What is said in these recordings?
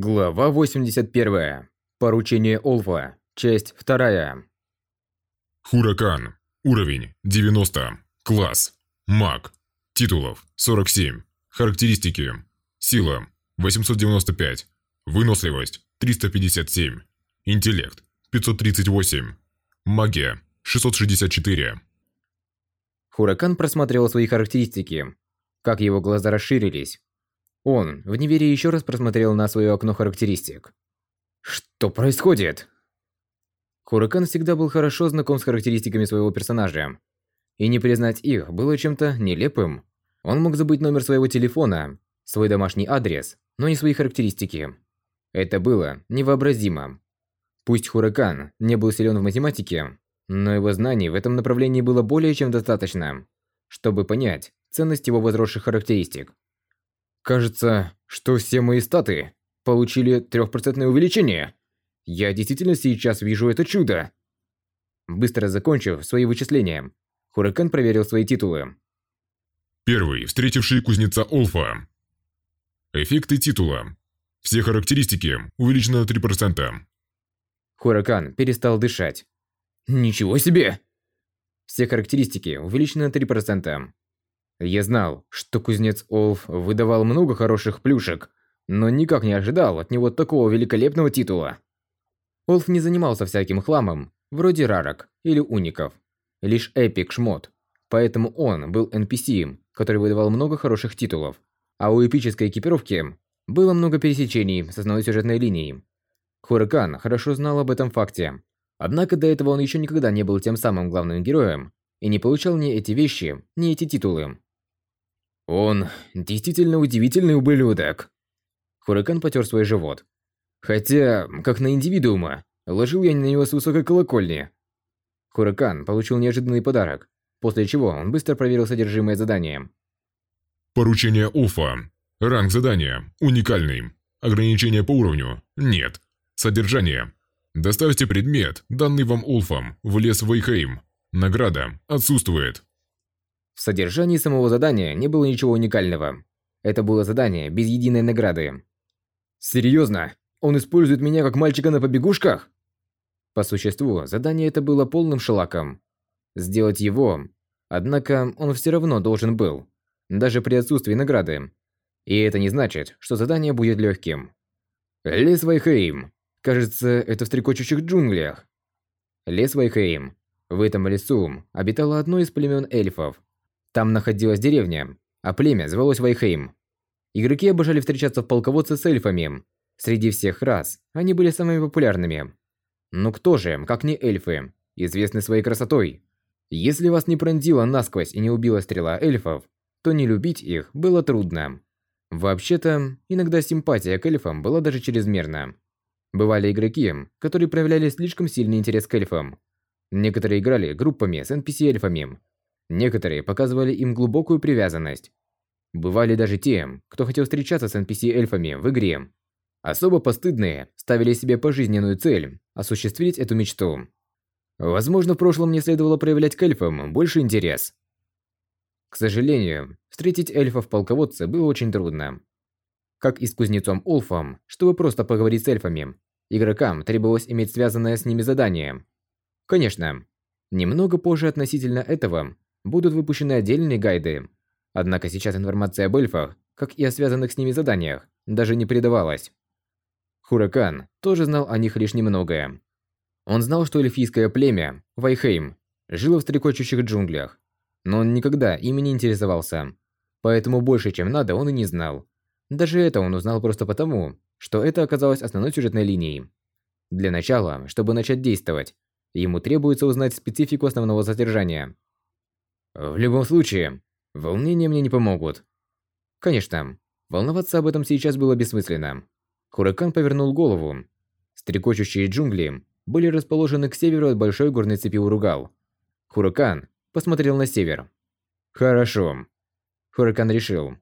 Глава 81. Поручение Олфа. Часть 2. Хуракан. Уровень 90. Класс. Маг. Титулов 47. Характеристики. Сила 895. Выносливость 357. Интеллект 538. Магия 664. Хуракан просмотрел свои характеристики. Как его глаза расширились. Он в неверии еще раз просмотрел на свое окно характеристик. Что происходит? Хуракан всегда был хорошо знаком с характеристиками своего персонажа. И не признать их было чем-то нелепым. Он мог забыть номер своего телефона, свой домашний адрес, но не свои характеристики. Это было невообразимо. Пусть Хуракан не был силен в математике, но его знаний в этом направлении было более чем достаточно, чтобы понять ценность его возросших характеристик. Кажется, что все мои статы получили трехпроцентное увеличение. Я действительно сейчас вижу это чудо. Быстро закончив свои вычисления, Хуракан проверил свои титулы. Первый, встретивший кузнеца Олфа. Эффекты титула. Все характеристики увеличены на 3%. Хуракан перестал дышать. Ничего себе! Все характеристики увеличены на 3%. Я знал, что кузнец Олф выдавал много хороших плюшек, но никак не ожидал от него такого великолепного титула. Олф не занимался всяким хламом, вроде рарок или уников. Лишь эпик шмот. Поэтому он был NPC, который выдавал много хороших титулов. А у эпической экипировки было много пересечений с основной сюжетной линией. Хуракан хорошо знал об этом факте. Однако до этого он еще никогда не был тем самым главным героем и не получал ни эти вещи, ни эти титулы. Он действительно удивительный ублюдок. Хуракан потер свой живот. Хотя, как на индивидуума, ложил я на него с высокой колокольни. Хуракан получил неожиданный подарок, после чего он быстро проверил содержимое задания. Поручение Олфа. Ранг задания. Уникальный. Ограничения по уровню. Нет. Содержание. Доставьте предмет, данный вам Олфом, в лес Вейхейм. Награда отсутствует. В содержании самого задания не было ничего уникального. Это было задание без единой награды. Серьезно? Он использует меня как мальчика на побегушках? По существу, задание это было полным шелаком. Сделать его... Однако, он все равно должен был. Даже при отсутствии награды. И это не значит, что задание будет легким. Лес Вайхейм. Кажется, это в стрекочущих джунглях. Лес Вайхейм. В этом лесу обитало одно из племен эльфов, там находилась деревня, а племя звалось Вайхейм. Игроки обожали встречаться в полководце с эльфами. Среди всех рас они были самыми популярными. Но кто же, как не эльфы, известны своей красотой? Если вас не пронзила насквозь и не убила стрела эльфов, то не любить их было трудно. Вообще-то, иногда симпатия к эльфам была даже чрезмерна. Бывали игроки, которые проявляли слишком сильный интерес к эльфам. Некоторые играли группами с NPC-эльфами, Некоторые показывали им глубокую привязанность. Бывали даже те, кто хотел встречаться с NPC-эльфами в игре. Особо постыдные ставили себе пожизненную цель – осуществить эту мечту. Возможно, в прошлом мне следовало проявлять к эльфам больше интерес. К сожалению, встретить эльфов-полководца было очень трудно. Как и с кузнецом Олфом, чтобы просто поговорить с эльфами, игрокам требовалось иметь связанное с ними задание. Конечно, немного позже относительно этого будут выпущены отдельные гайды. Однако сейчас информация об эльфах, как и о связанных с ними заданиях, даже не передавалась. Хуракан тоже знал о них лишь немногое. Он знал, что эльфийское племя, Вайхейм, жило в стрекочущих джунглях, но он никогда ими не интересовался. Поэтому больше, чем надо, он и не знал. Даже это он узнал просто потому, что это оказалось основной сюжетной линией. Для начала, чтобы начать действовать, ему требуется узнать специфику основного содержания – в любом случае, волнения мне не помогут. Конечно, волноваться об этом сейчас было бессмысленно. Хуракан повернул голову. Стрекочущие джунгли были расположены к северу от большой горной цепи Уругал. Хуракан посмотрел на север. Хорошо. Хуракан решил.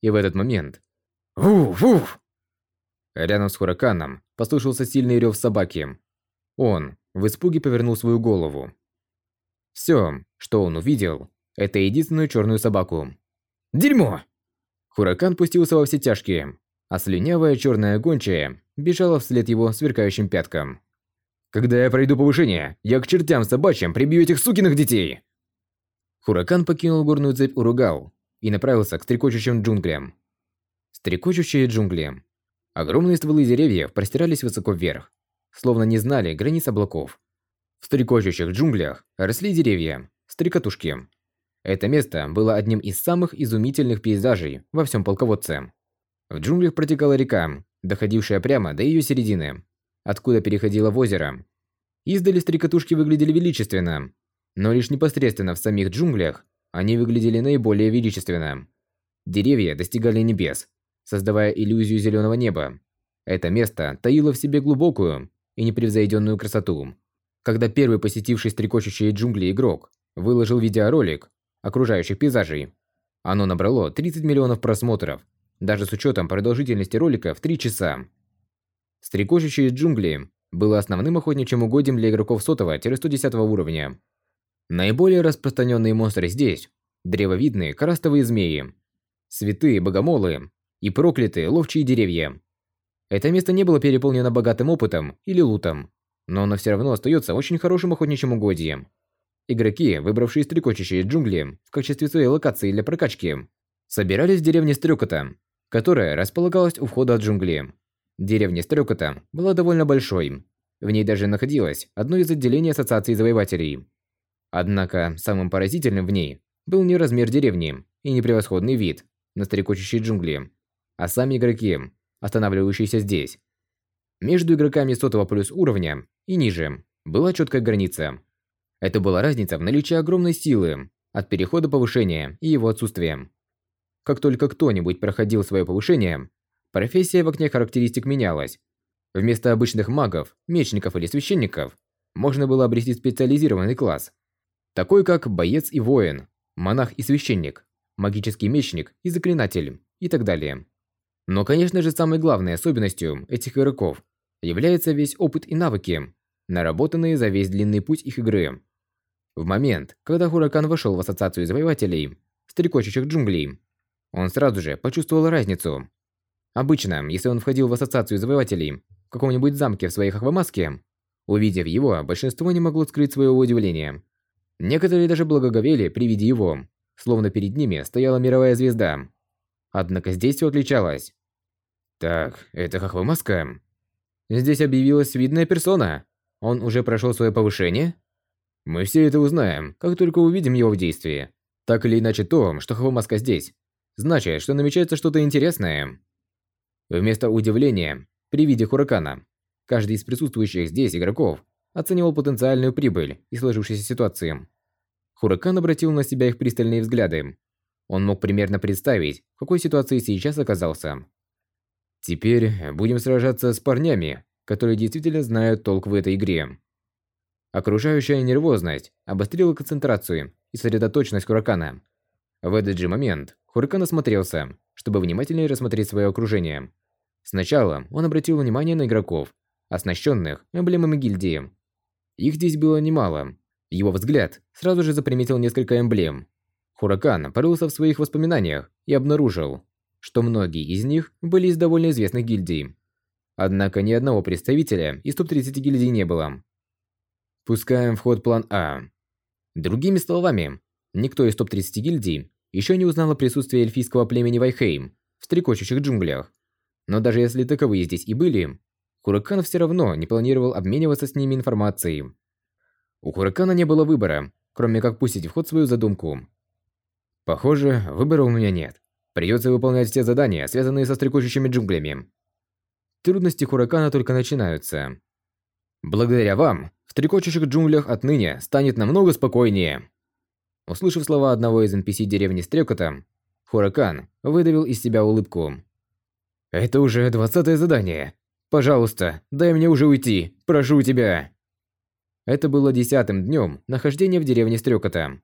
И в этот момент... Уф-уф! Рядом с Хураканом послышался сильный рев собаки. Он в испуге повернул свою голову. Все, что он увидел, это единственную черную собаку. Дерьмо! Хуракан пустился во все тяжкие. а слюнявая черная гончая бежала вслед его сверкающим пяткам. «Когда я пройду повышение, я к чертям собачьим прибью этих сукиных детей!» Хуракан покинул горную цепь Уругал и направился к стрекочущим джунглям. Стрекочущие джунгли. Огромные стволы деревьев простирались высоко вверх, словно не знали границ облаков. В стрекочущих джунглях росли деревья, стрекотушки. Это место было одним из самых изумительных пейзажей во всем полководце. В джунглях протекала река, доходившая прямо до ее середины, откуда переходила в озеро. Издали стрекотушки выглядели величественно, но лишь непосредственно в самих джунглях они выглядели наиболее величественно. Деревья достигали небес, создавая иллюзию зеленого неба. Это место таило в себе глубокую и непревзойденную красоту. Когда первый посетивший стрекочущие джунгли игрок выложил видеоролик окружающих пейзажей, оно набрало 30 миллионов просмотров, даже с учетом продолжительности ролика в 3 часа. Стрекочущие джунгли было основным охотничьим угодьем для игроков сотого-110 уровня. Наиболее распространенные монстры здесь – древовидные карастовые змеи, святые богомолы и проклятые ловчие деревья. Это место не было переполнено богатым опытом или лутом, но оно все равно остается очень хорошим охотничьим угодьем. Игроки, выбравшие стрекочущие джунгли в качестве своей локации для прокачки, собирались в деревне Стрекота, которая располагалась у входа от джунгли. Деревня Стрекота была довольно большой. В ней даже находилось одно из отделений Ассоциации Завоевателей. Однако самым поразительным в ней был не размер деревни и не превосходный вид на стрекочущие джунгли, а сами игроки, останавливающиеся здесь. Между игроками сотого плюс уровня и ниже была четкая граница. Это была разница в наличии огромной силы от перехода повышения и его отсутствия. Как только кто-нибудь проходил свое повышение, профессия в окне характеристик менялась. Вместо обычных магов, мечников или священников можно было обрести специализированный класс, такой как боец и воин, монах и священник, магический мечник и заклинатель и так далее. Но, конечно же, самой главной особенностью этих игроков является весь опыт и навыки, наработанные за весь длинный путь их игры. В момент, когда Хуракан вошел в ассоциацию завоевателей, стрекочущих джунглей, он сразу же почувствовал разницу. Обычно, если он входил в ассоциацию завоевателей в каком-нибудь замке в своей аквамаске, увидев его, большинство не могло скрыть своего удивления. Некоторые даже благоговели при виде его, словно перед ними стояла мировая звезда. Однако здесь все отличалось. Так, это Хохвамаска. Здесь объявилась видная персона. Он уже прошел свое повышение? Мы все это узнаем, как только увидим его в действии. Так или иначе то, что Хохвамаска здесь, значит, что намечается что-то интересное. Вместо удивления, при виде Хуракана, каждый из присутствующих здесь игроков оценивал потенциальную прибыль и сложившейся ситуации. Хуракан обратил на себя их пристальные взгляды. Он мог примерно представить, в какой ситуации сейчас оказался. Теперь будем сражаться с парнями, которые действительно знают толк в этой игре. Окружающая нервозность обострила концентрацию и сосредоточенность Хуракана. В этот же момент Хуракан осмотрелся, чтобы внимательнее рассмотреть свое окружение. Сначала он обратил внимание на игроков, оснащенных эмблемами гильдии. Их здесь было немало. Его взгляд сразу же заприметил несколько эмблем. Хуракан порылся в своих воспоминаниях и обнаружил, что многие из них были из довольно известных гильдий. Однако ни одного представителя из топ-30 гильдий не было. Пускаем в ход план А. Другими словами, никто из топ-30 гильдий еще не узнал о присутствии эльфийского племени Вайхейм в стрекочущих джунглях. Но даже если таковые здесь и были, Хуракан все равно не планировал обмениваться с ними информацией. У Хуракана не было выбора, кроме как пустить в ход свою задумку. Похоже, выбора у меня нет. Придется выполнять все задания, связанные со стрекочущими джунглями. Трудности Хуракана только начинаются. Благодаря вам, в стрекочущих джунглях отныне станет намного спокойнее. Услышав слова одного из NPC деревни Стрекота, Хуракан выдавил из себя улыбку. «Это уже двадцатое задание. Пожалуйста, дай мне уже уйти, прошу тебя!» Это было десятым днем нахождения в деревне Стрекота.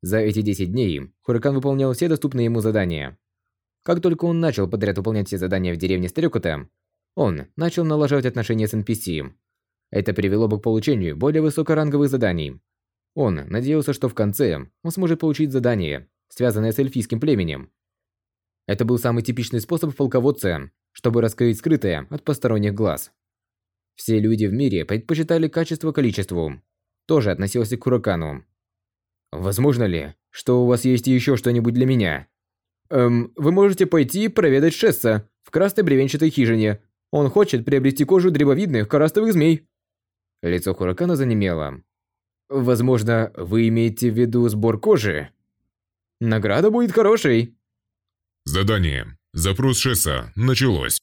За эти 10 дней Хуракан выполнял все доступные ему задания. Как только он начал подряд выполнять все задания в деревне Стрекота, он начал налаживать отношения с NPC. Это привело бы к получению более высокоранговых заданий. Он надеялся, что в конце он сможет получить задание, связанное с эльфийским племенем. Это был самый типичный способ в полководце чтобы раскрыть скрытое от посторонних глаз. Все люди в мире предпочитали качество количеству. Тоже относился к Хуракану. Возможно ли, что у вас есть еще что-нибудь для меня? Эм, вы можете пойти проведать Шесса в красной бревенчатой хижине. Он хочет приобрести кожу древовидных карастовых змей. Лицо Хуракана занемело. Возможно, вы имеете в виду сбор кожи? Награда будет хорошей. Задание. Запрос Шесса. Началось.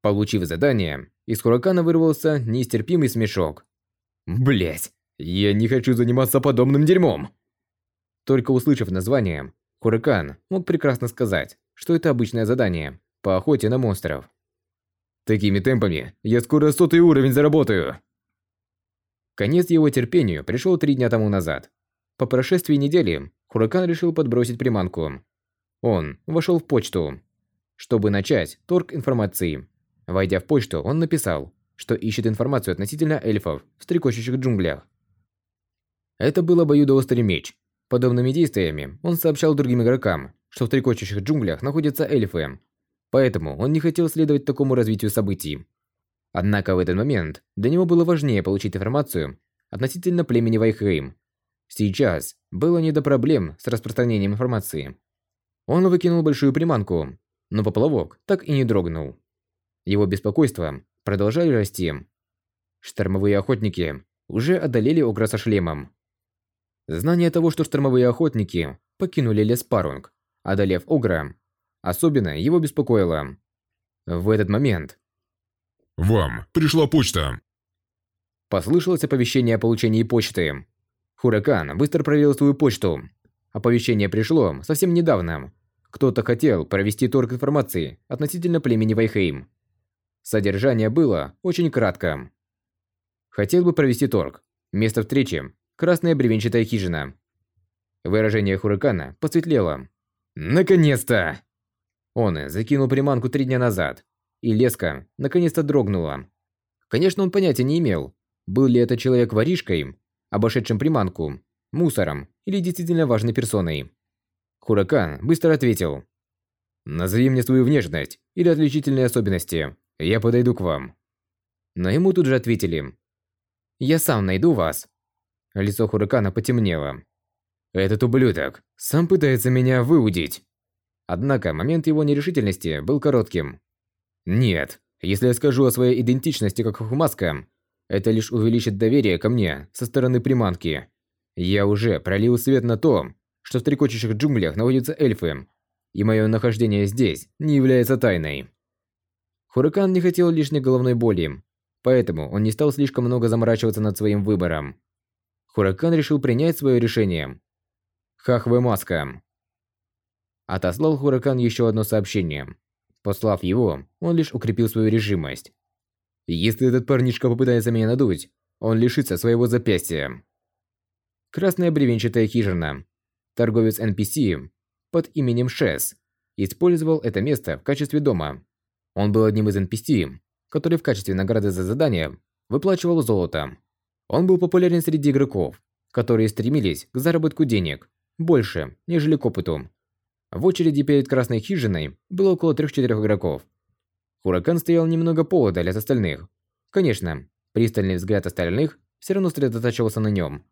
Получив задание, из Хуракана вырвался нестерпимый смешок. Блять, я не хочу заниматься подобным дерьмом. Только услышав название, Хуракан мог прекрасно сказать, что это обычное задание по охоте на монстров. Такими темпами я скоро сотый уровень заработаю. Конец его терпению пришел три дня тому назад. По прошествии недели Хуракан решил подбросить приманку. Он вошел в почту, чтобы начать торг информации. Войдя в почту, он написал, что ищет информацию относительно эльфов в стрекочущих джунглях. Это был обоюдоострый меч. Подобными действиями он сообщал другим игрокам, что в стрекочущих джунглях находятся эльфы. Поэтому он не хотел следовать такому развитию событий. Однако в этот момент для него было важнее получить информацию относительно племени Вайхейм. Сейчас было не до проблем с распространением информации. Он выкинул большую приманку, но поплавок так и не дрогнул. Его беспокойство продолжали расти. Штормовые охотники уже одолели Огра со шлемом. Знание того, что штормовые охотники покинули лес Парунг, одолев Огра, особенно его беспокоило. В этот момент вам пришла почта. Послышалось оповещение о получении почты. Хуракан быстро проверил свою почту. Оповещение пришло совсем недавно. Кто-то хотел провести торг информации относительно племени Вайхейм. Содержание было очень кратко. Хотел бы провести торг. Место встречи – красная бревенчатая хижина. Выражение Хуракана посветлело. Наконец-то! Он закинул приманку три дня назад и леска наконец-то дрогнула. Конечно, он понятия не имел, был ли это человек воришкой, обошедшим приманку, мусором или действительно важной персоной. Хуракан быстро ответил. «Назови мне свою внешность или отличительные особенности, я подойду к вам». Но ему тут же ответили. «Я сам найду вас». Лицо Хуракана потемнело. «Этот ублюдок сам пытается меня выудить». Однако момент его нерешительности был коротким. Нет, если я скажу о своей идентичности как Хухмаска, это лишь увеличит доверие ко мне со стороны приманки. Я уже пролил свет на то, что в трекочущих джунглях находятся эльфы, и мое нахождение здесь не является тайной. Хуракан не хотел лишней головной боли, поэтому он не стал слишком много заморачиваться над своим выбором. Хуракан решил принять свое решение. Хахве Маска. Отослал Хуракан еще одно сообщение. Послав его, он лишь укрепил свою решимость. Если этот парнишка попытается меня надуть, он лишится своего запястья. Красная бревенчатая хижина. Торговец NPC под именем Шес использовал это место в качестве дома. Он был одним из NPC, который в качестве награды за задание выплачивал золото. Он был популярен среди игроков, которые стремились к заработку денег больше, нежели к опыту. В очереди перед красной хижиной было около трех-четырех игроков. Хуракан стоял немного поодаль от остальных. Конечно, пристальный взгляд остальных все равно сосредотачивался на нем.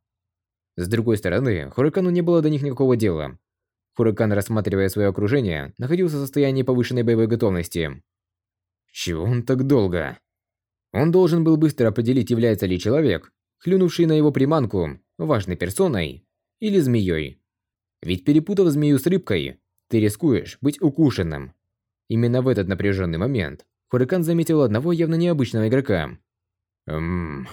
С другой стороны, Хуракану не было до них никакого дела. Хуракан, рассматривая свое окружение, находился в состоянии повышенной боевой готовности. Чего он так долго? Он должен был быстро определить, является ли человек, клюнувший на его приманку, важной персоной или змеей. Ведь перепутав змею с рыбкой, ты рискуешь быть укушенным. Именно в этот напряженный момент Хурикан заметил одного явно необычного игрока. Эм...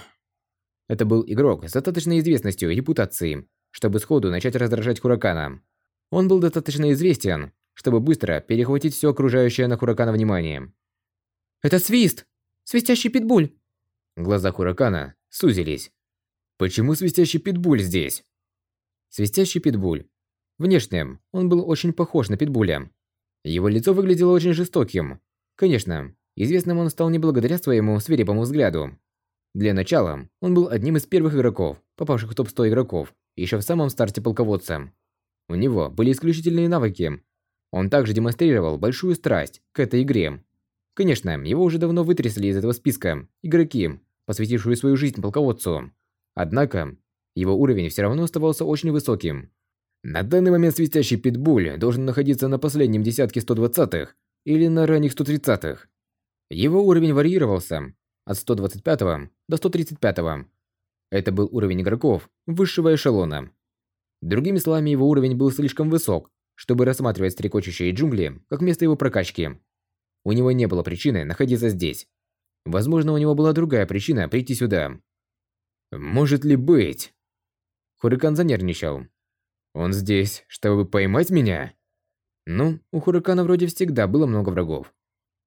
Это был игрок с достаточной известностью и репутацией, чтобы сходу начать раздражать Хуракана. Он был достаточно известен, чтобы быстро перехватить все окружающее на Хуракана внимание. «Это свист! Свистящий питбуль!» Глаза Хуракана сузились. «Почему свистящий питбуль здесь?» Свистящий питбуль Внешне он был очень похож на питбуля. Его лицо выглядело очень жестоким. Конечно, известным он стал не благодаря своему свирепому взгляду. Для начала, он был одним из первых игроков, попавших в топ-100 игроков, еще в самом старте полководца. У него были исключительные навыки. Он также демонстрировал большую страсть к этой игре Конечно, его уже давно вытрясли из этого списка игроки, посвятившие свою жизнь полководцу. Однако, его уровень все равно оставался очень высоким. На данный момент свистящий питбуль должен находиться на последнем десятке 120-х или на ранних 130-х. Его уровень варьировался от 125 до 135. -го. Это был уровень игроков высшего эшелона. Другими словами, его уровень был слишком высок, чтобы рассматривать стрекочущие джунгли как место его прокачки. У него не было причины находиться здесь. Возможно, у него была другая причина прийти сюда. Может ли быть? Хурикан занервничал. Он здесь, чтобы поймать меня? Ну, у Хурикана вроде всегда было много врагов.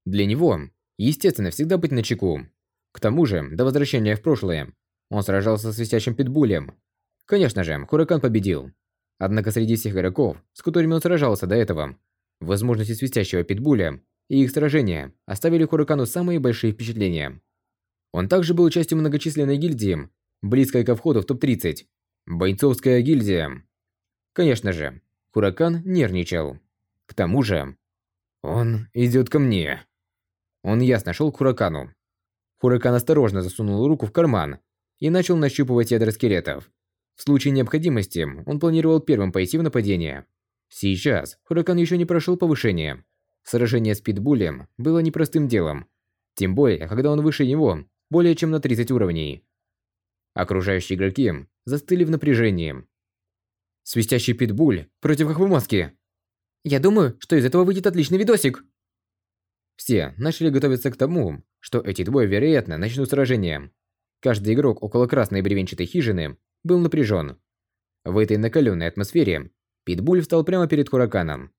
Для него, естественно, всегда быть начеку. К тому же, до возвращения в прошлое, он сражался с свистящим питбулем. Конечно же, Хурикан победил. Однако среди всех игроков, с которыми он сражался до этого, возможности свистящего питбуля и их сражения оставили Хурикану самые большие впечатления. Он также был частью многочисленной гильдии, близкой ко входу в топ-30. Бойцовская гильдия. Конечно же, Хуракан нервничал. К тому же, он идет ко мне. Он ясно шел к Хуракану. Хуракан осторожно засунул руку в карман и начал нащупывать ядра скелетов. В случае необходимости он планировал первым пойти в нападение. Сейчас Хуракан еще не прошел повышение. Сражение с Питбулем было непростым делом. Тем более, когда он выше него более чем на 30 уровней. Окружающие игроки застыли в напряжении. Свистящий питбуль против Ахвамаски. Я думаю, что из этого выйдет отличный видосик. Все начали готовиться к тому, что эти двое, вероятно, начнут сражение. Каждый игрок около красной бревенчатой хижины был напряжен. В этой накаленной атмосфере Питбуль встал прямо перед Хураканом.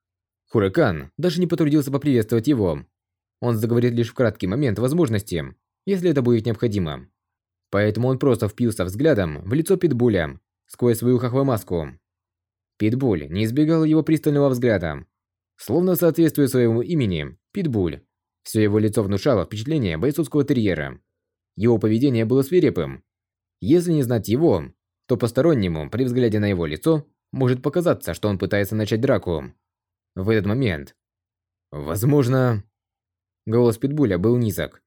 Хуракан даже не потрудился поприветствовать его. Он заговорит лишь в краткий момент возможности, если это будет необходимо. Поэтому он просто впился взглядом в лицо Питбуля сквозь свою хохвомаску. Питбуль не избегал его пристального взгляда. Словно соответствуя своему имени, Питбуль. Все его лицо внушало впечатление бойцовского терьера. Его поведение было свирепым. Если не знать его, то постороннему, при взгляде на его лицо, может показаться, что он пытается начать драку. В этот момент... Возможно... Голос Питбуля был низок.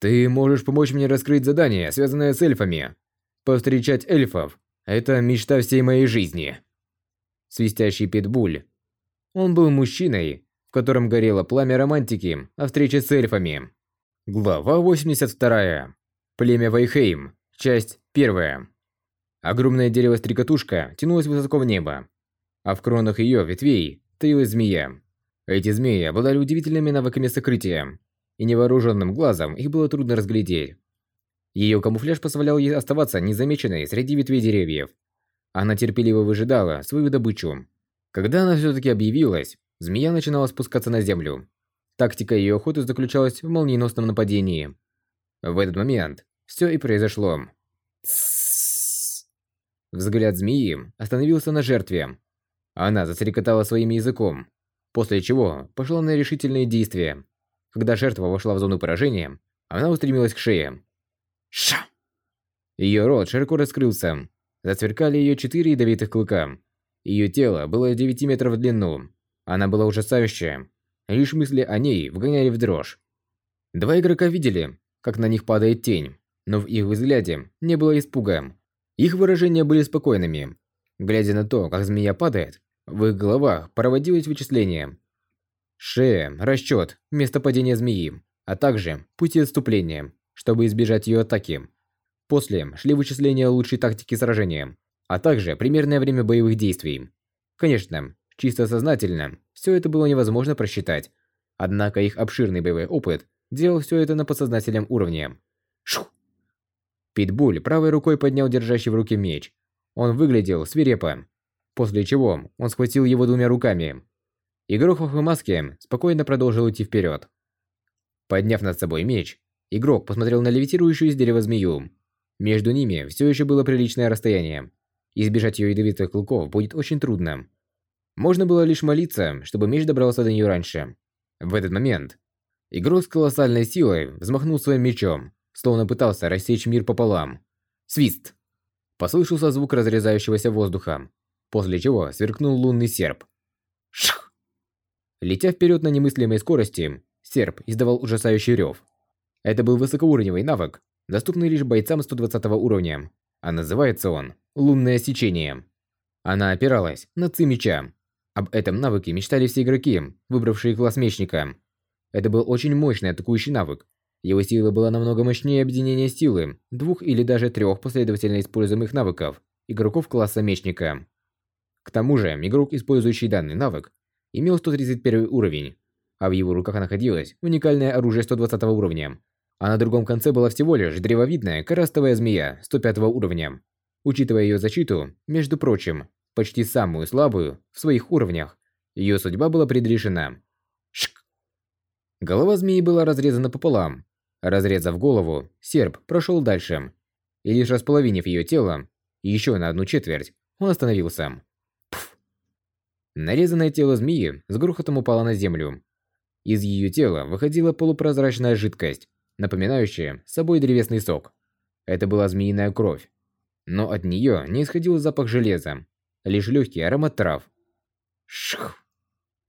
«Ты можешь помочь мне раскрыть задание, связанное с эльфами. Повстречать эльфов это мечта всей моей жизни. Свистящий питбуль. Он был мужчиной, в котором горело пламя романтики о встрече с эльфами. Глава 82. Племя Вайхейм. Часть 1. Огромное дерево-стрекотушка тянулось высоко в небо, а в кронах ее ветвей таилась змея. Эти змеи обладали удивительными навыками сокрытия, и невооруженным глазом их было трудно разглядеть. Ее камуфляж позволял ей оставаться незамеченной среди ветвей деревьев. Она терпеливо выжидала свою добычу. Когда она все-таки объявилась, змея начинала спускаться на землю. Тактика ее охоты заключалась в молниеносном нападении. В этот момент все и произошло. Взгляд змеи остановился на жертве. Она застрекотала своим языком, после чего пошла на решительные действия. Когда жертва вошла в зону поражения, она устремилась к шее. Ша! Ее рот широко раскрылся. Засверкали ее четыре ядовитых клыка. Ее тело было 9 метров в длину. Она была ужасающая. Лишь мысли о ней вгоняли в дрожь. Два игрока видели, как на них падает тень, но в их взгляде не было испуга. Их выражения были спокойными. Глядя на то, как змея падает, в их головах проводилось вычисление. Шея, расчет, место падения змеи, а также пути отступления чтобы избежать ее атаки. После шли вычисления лучшей тактики сражения, а также примерное время боевых действий. Конечно, чисто сознательно все это было невозможно просчитать, однако их обширный боевой опыт делал все это на подсознательном уровне. Шух! Питбуль правой рукой поднял держащий в руке меч. Он выглядел свирепо, после чего он схватил его двумя руками. Игрок в маске спокойно продолжил идти вперед. Подняв над собой меч, Игрок посмотрел на левитирующую из дерева змею. Между ними все еще было приличное расстояние. Избежать ее ядовитых клыков будет очень трудно. Можно было лишь молиться, чтобы меч добрался до нее раньше. В этот момент игрок с колоссальной силой взмахнул своим мечом, словно пытался рассечь мир пополам. Свист! Послышался звук разрезающегося воздуха, после чего сверкнул лунный серп. Шх! Летя вперед на немыслимой скорости, серп издавал ужасающий рев. Это был высокоуровневый навык, доступный лишь бойцам 120 уровня, а называется он «Лунное сечение». Она опиралась на ци меча. Об этом навыке мечтали все игроки, выбравшие класс мечника. Это был очень мощный атакующий навык. Его сила была намного мощнее объединения силы двух или даже трех последовательно используемых навыков игроков класса мечника. К тому же, игрок, использующий данный навык, имел 131 уровень, а в его руках находилось уникальное оружие 120 уровня, а на другом конце была всего лишь древовидная карастовая змея 105 уровня. Учитывая ее защиту, между прочим, почти самую слабую в своих уровнях, ее судьба была предрешена. Шк! Голова змеи была разрезана пополам. Разрезав голову, серп прошел дальше. И лишь располовинив ее тело, еще на одну четверть, он остановился. Пф. Нарезанное тело змеи с грохотом упало на землю. Из ее тела выходила полупрозрачная жидкость, напоминающая собой древесный сок. Это была змеиная кровь. Но от нее не исходил запах железа, лишь легкий аромат трав. Шх!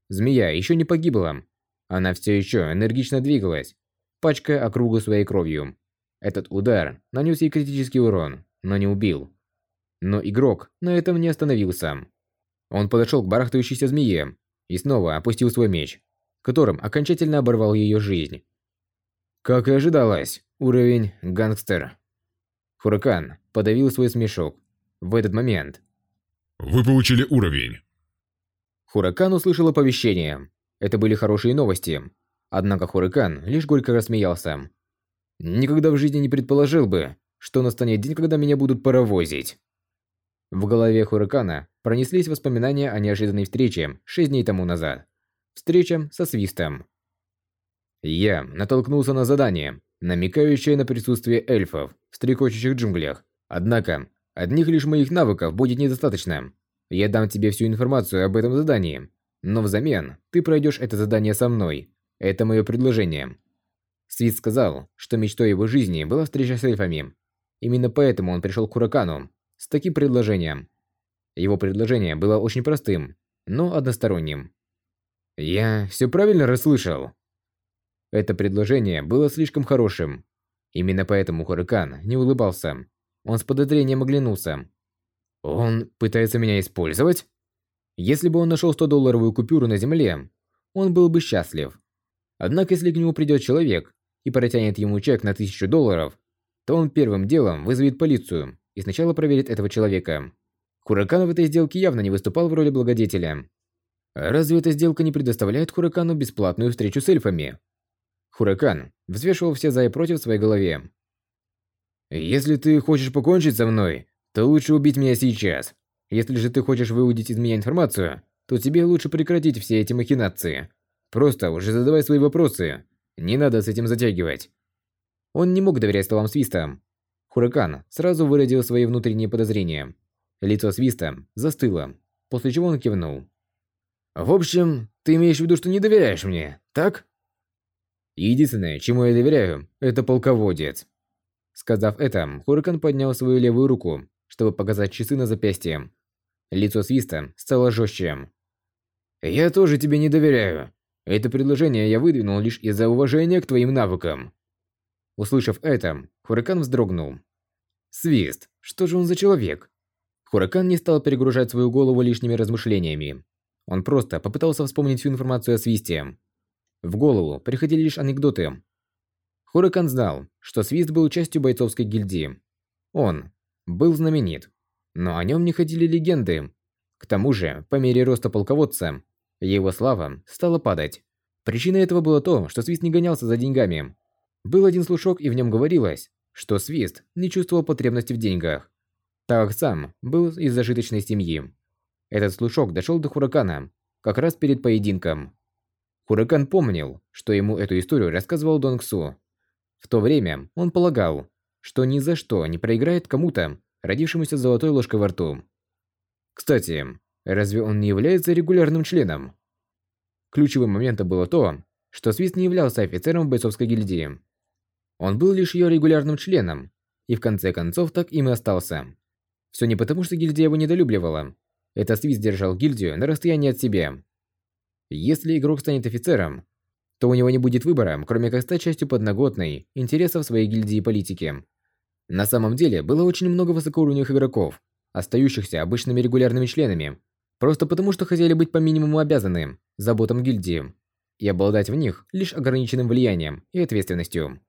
Змея еще не погибла. Она все еще энергично двигалась, пачкая округу своей кровью. Этот удар нанес ей критический урон, но не убил. Но игрок на этом не остановился. Он подошел к барахтающейся змее и снова опустил свой меч, которым окончательно оборвал ее жизнь. Как и ожидалось, уровень гангстер. Хуракан подавил свой смешок. В этот момент Вы получили уровень. Хуракан услышал оповещение. Это были хорошие новости. Однако Хуракан лишь горько рассмеялся. Никогда в жизни не предположил бы, что настанет день, когда меня будут паровозить. В голове Хуракана пронеслись воспоминания о неожиданной встрече шесть дней тому назад. Встреча со свистом. Я натолкнулся на задание, намекающее на присутствие эльфов в стрекочущих джунглях. Однако, одних лишь моих навыков будет недостаточно. Я дам тебе всю информацию об этом задании, но взамен ты пройдешь это задание со мной. Это мое предложение. Свит сказал, что мечтой его жизни была встреча с эльфами. Именно поэтому он пришел к Хуракану с таким предложением. Его предложение было очень простым, но односторонним. Я все правильно расслышал? Это предложение было слишком хорошим. Именно поэтому Хуракан не улыбался. Он с подозрением оглянулся. Он пытается меня использовать? Если бы он нашел 100-долларовую купюру на земле, он был бы счастлив. Однако, если к нему придет человек и протянет ему чек на 1000 долларов, то он первым делом вызовет полицию и сначала проверит этого человека. Хуракан в этой сделке явно не выступал в роли благодетеля. Разве эта сделка не предоставляет Хуракану бесплатную встречу с эльфами? Хуракан взвешивал все за и против в своей голове. «Если ты хочешь покончить со мной, то лучше убить меня сейчас. Если же ты хочешь выудить из меня информацию, то тебе лучше прекратить все эти махинации. Просто уже задавай свои вопросы. Не надо с этим затягивать». Он не мог доверять словам Свиста, Хуракан сразу выразил свои внутренние подозрения. Лицо Свиста застыло, после чего он кивнул. «В общем, ты имеешь в виду, что не доверяешь мне, так?» «Единственное, чему я доверяю, это полководец». Сказав это, Хуракан поднял свою левую руку, чтобы показать часы на запястье. Лицо Свиста стало жестче. «Я тоже тебе не доверяю. Это предложение я выдвинул лишь из-за уважения к твоим навыкам. Услышав это, Хуракан вздрогнул. Свист, что же он за человек? Хуракан не стал перегружать свою голову лишними размышлениями. Он просто попытался вспомнить всю информацию о Свисте. В голову приходили лишь анекдоты. Хуракан знал, что Свист был частью бойцовской гильдии. Он был знаменит, но о нем не ходили легенды. К тому же, по мере роста полководца, его слава стала падать. Причиной этого было то, что Свист не гонялся за деньгами, был один слушок, и в нем говорилось, что Свист не чувствовал потребности в деньгах, так сам был из зажиточной семьи. Этот слушок дошел до Хуракана как раз перед поединком. Хуракан помнил, что ему эту историю рассказывал Донг Су. В то время он полагал, что ни за что не проиграет кому-то, родившемуся золотой ложкой во рту. Кстати, разве он не является регулярным членом? Ключевым моментом было то, что Свист не являлся офицером бойцовской гильдии. Он был лишь ее регулярным членом, и в конце концов так им и остался. Все не потому, что гильдия его недолюбливала. Это Свист держал гильдию на расстоянии от себя. Если игрок станет офицером, то у него не будет выбора, кроме как стать частью подноготной интересов своей гильдии политики. На самом деле, было очень много высокоуровневых игроков, остающихся обычными регулярными членами, просто потому что хотели быть по минимуму обязаны заботам гильдии и обладать в них лишь ограниченным влиянием и ответственностью.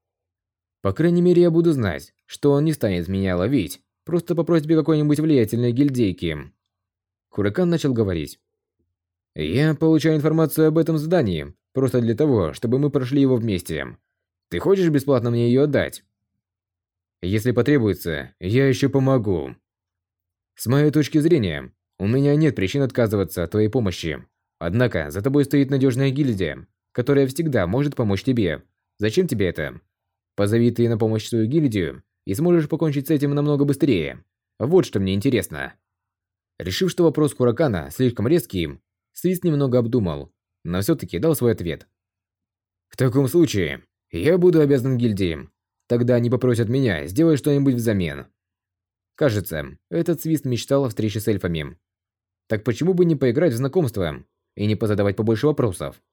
По крайней мере, я буду знать, что он не станет меня ловить, просто по просьбе какой-нибудь влиятельной гильдейки. Хуракан начал говорить. Я получаю информацию об этом задании, просто для того, чтобы мы прошли его вместе. Ты хочешь бесплатно мне ее отдать? Если потребуется, я еще помогу. С моей точки зрения, у меня нет причин отказываться от твоей помощи. Однако, за тобой стоит надежная гильдия, которая всегда может помочь тебе. Зачем тебе это? Позови ты на помощь свою гильдию, и сможешь покончить с этим намного быстрее. Вот что мне интересно. Решив, что вопрос Куракана слишком резкий, Свист немного обдумал, но все-таки дал свой ответ. В таком случае, я буду обязан гильдии. Тогда они попросят меня сделать что-нибудь взамен. Кажется, этот Свист мечтал о встрече с эльфами. Так почему бы не поиграть в знакомство и не позадавать побольше вопросов?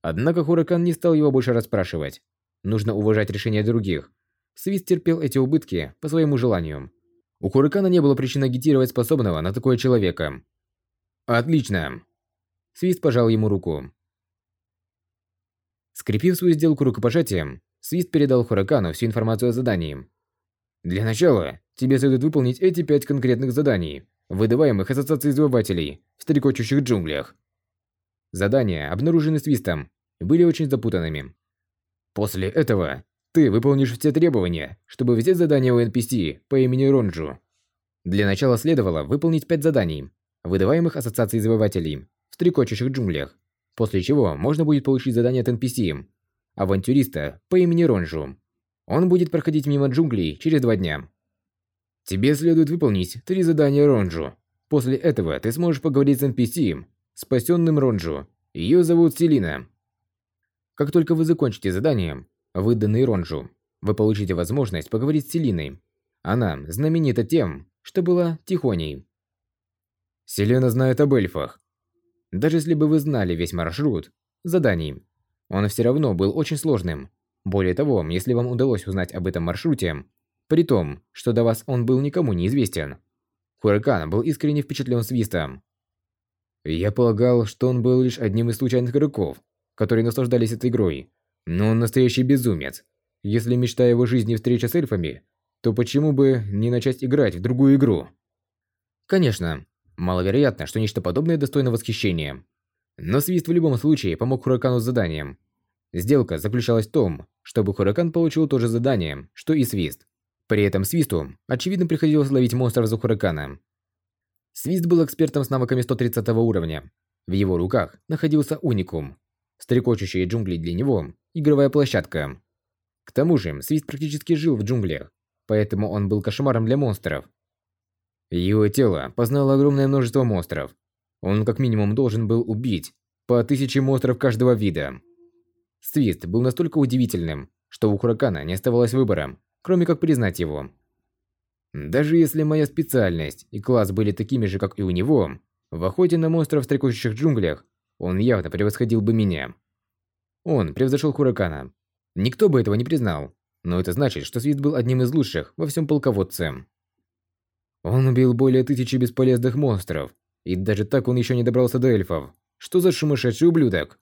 Однако Хуракан не стал его больше расспрашивать. Нужно уважать решения других. Свист терпел эти убытки по своему желанию. У Хуракана не было причин агитировать способного на такое человека. Отлично. Свист пожал ему руку. Скрепив свою сделку рукопожатием, Свист передал Хуракану всю информацию о задании. Для начала, тебе следует выполнить эти пять конкретных заданий, выдаваемых Ассоциацией Завоевателей в стрекочущих джунглях. Задания, обнаруженные Свистом, были очень запутанными. После этого ты выполнишь все требования, чтобы взять задание у NPC по имени Ронджу. Для начала следовало выполнить пять заданий, выдаваемых Ассоциацией Завоевателей стрекочущих джунглях, после чего можно будет получить задание от NPC, авантюриста по имени Ронджу. Он будет проходить мимо джунглей через два дня. Тебе следует выполнить три задания Ронджу. После этого ты сможешь поговорить с NPC, спасенным Ронджу. Ее зовут Селина. Как только вы закончите задание, выданное Ронджу, вы получите возможность поговорить с Селиной. Она знаменита тем, что была Тихоней. Селена знает об эльфах. Даже если бы вы знали весь маршрут заданий, он все равно был очень сложным. Более того, если вам удалось узнать об этом маршруте, при том, что до вас он был никому не известен, Хуракан был искренне впечатлен свистом. Я полагал, что он был лишь одним из случайных игроков, которые наслаждались этой игрой. Но он настоящий безумец. Если мечта его жизни встреча с эльфами, то почему бы не начать играть в другую игру? Конечно, маловероятно, что нечто подобное достойно восхищения. Но Свист в любом случае помог Хуракану с заданием. Сделка заключалась в том, чтобы Хуракан получил то же задание, что и Свист. При этом Свисту, очевидно, приходилось ловить монстров за Хуракана. Свист был экспертом с навыками 130 уровня. В его руках находился уникум. Стрекочущие джунгли для него – игровая площадка. К тому же, Свист практически жил в джунглях, поэтому он был кошмаром для монстров. Его тело познало огромное множество монстров. Он как минимум должен был убить по тысяче монстров каждого вида. Свист был настолько удивительным, что у Хуракана не оставалось выбора, кроме как признать его. Даже если моя специальность и класс были такими же, как и у него, в охоте на монстров в стрекочущих джунглях он явно превосходил бы меня. Он превзошел Хуракана. Никто бы этого не признал, но это значит, что Свит был одним из лучших во всем полководце. Он убил более тысячи бесполезных монстров, и даже так он еще не добрался до эльфов. Что за сумасшедший ублюдок?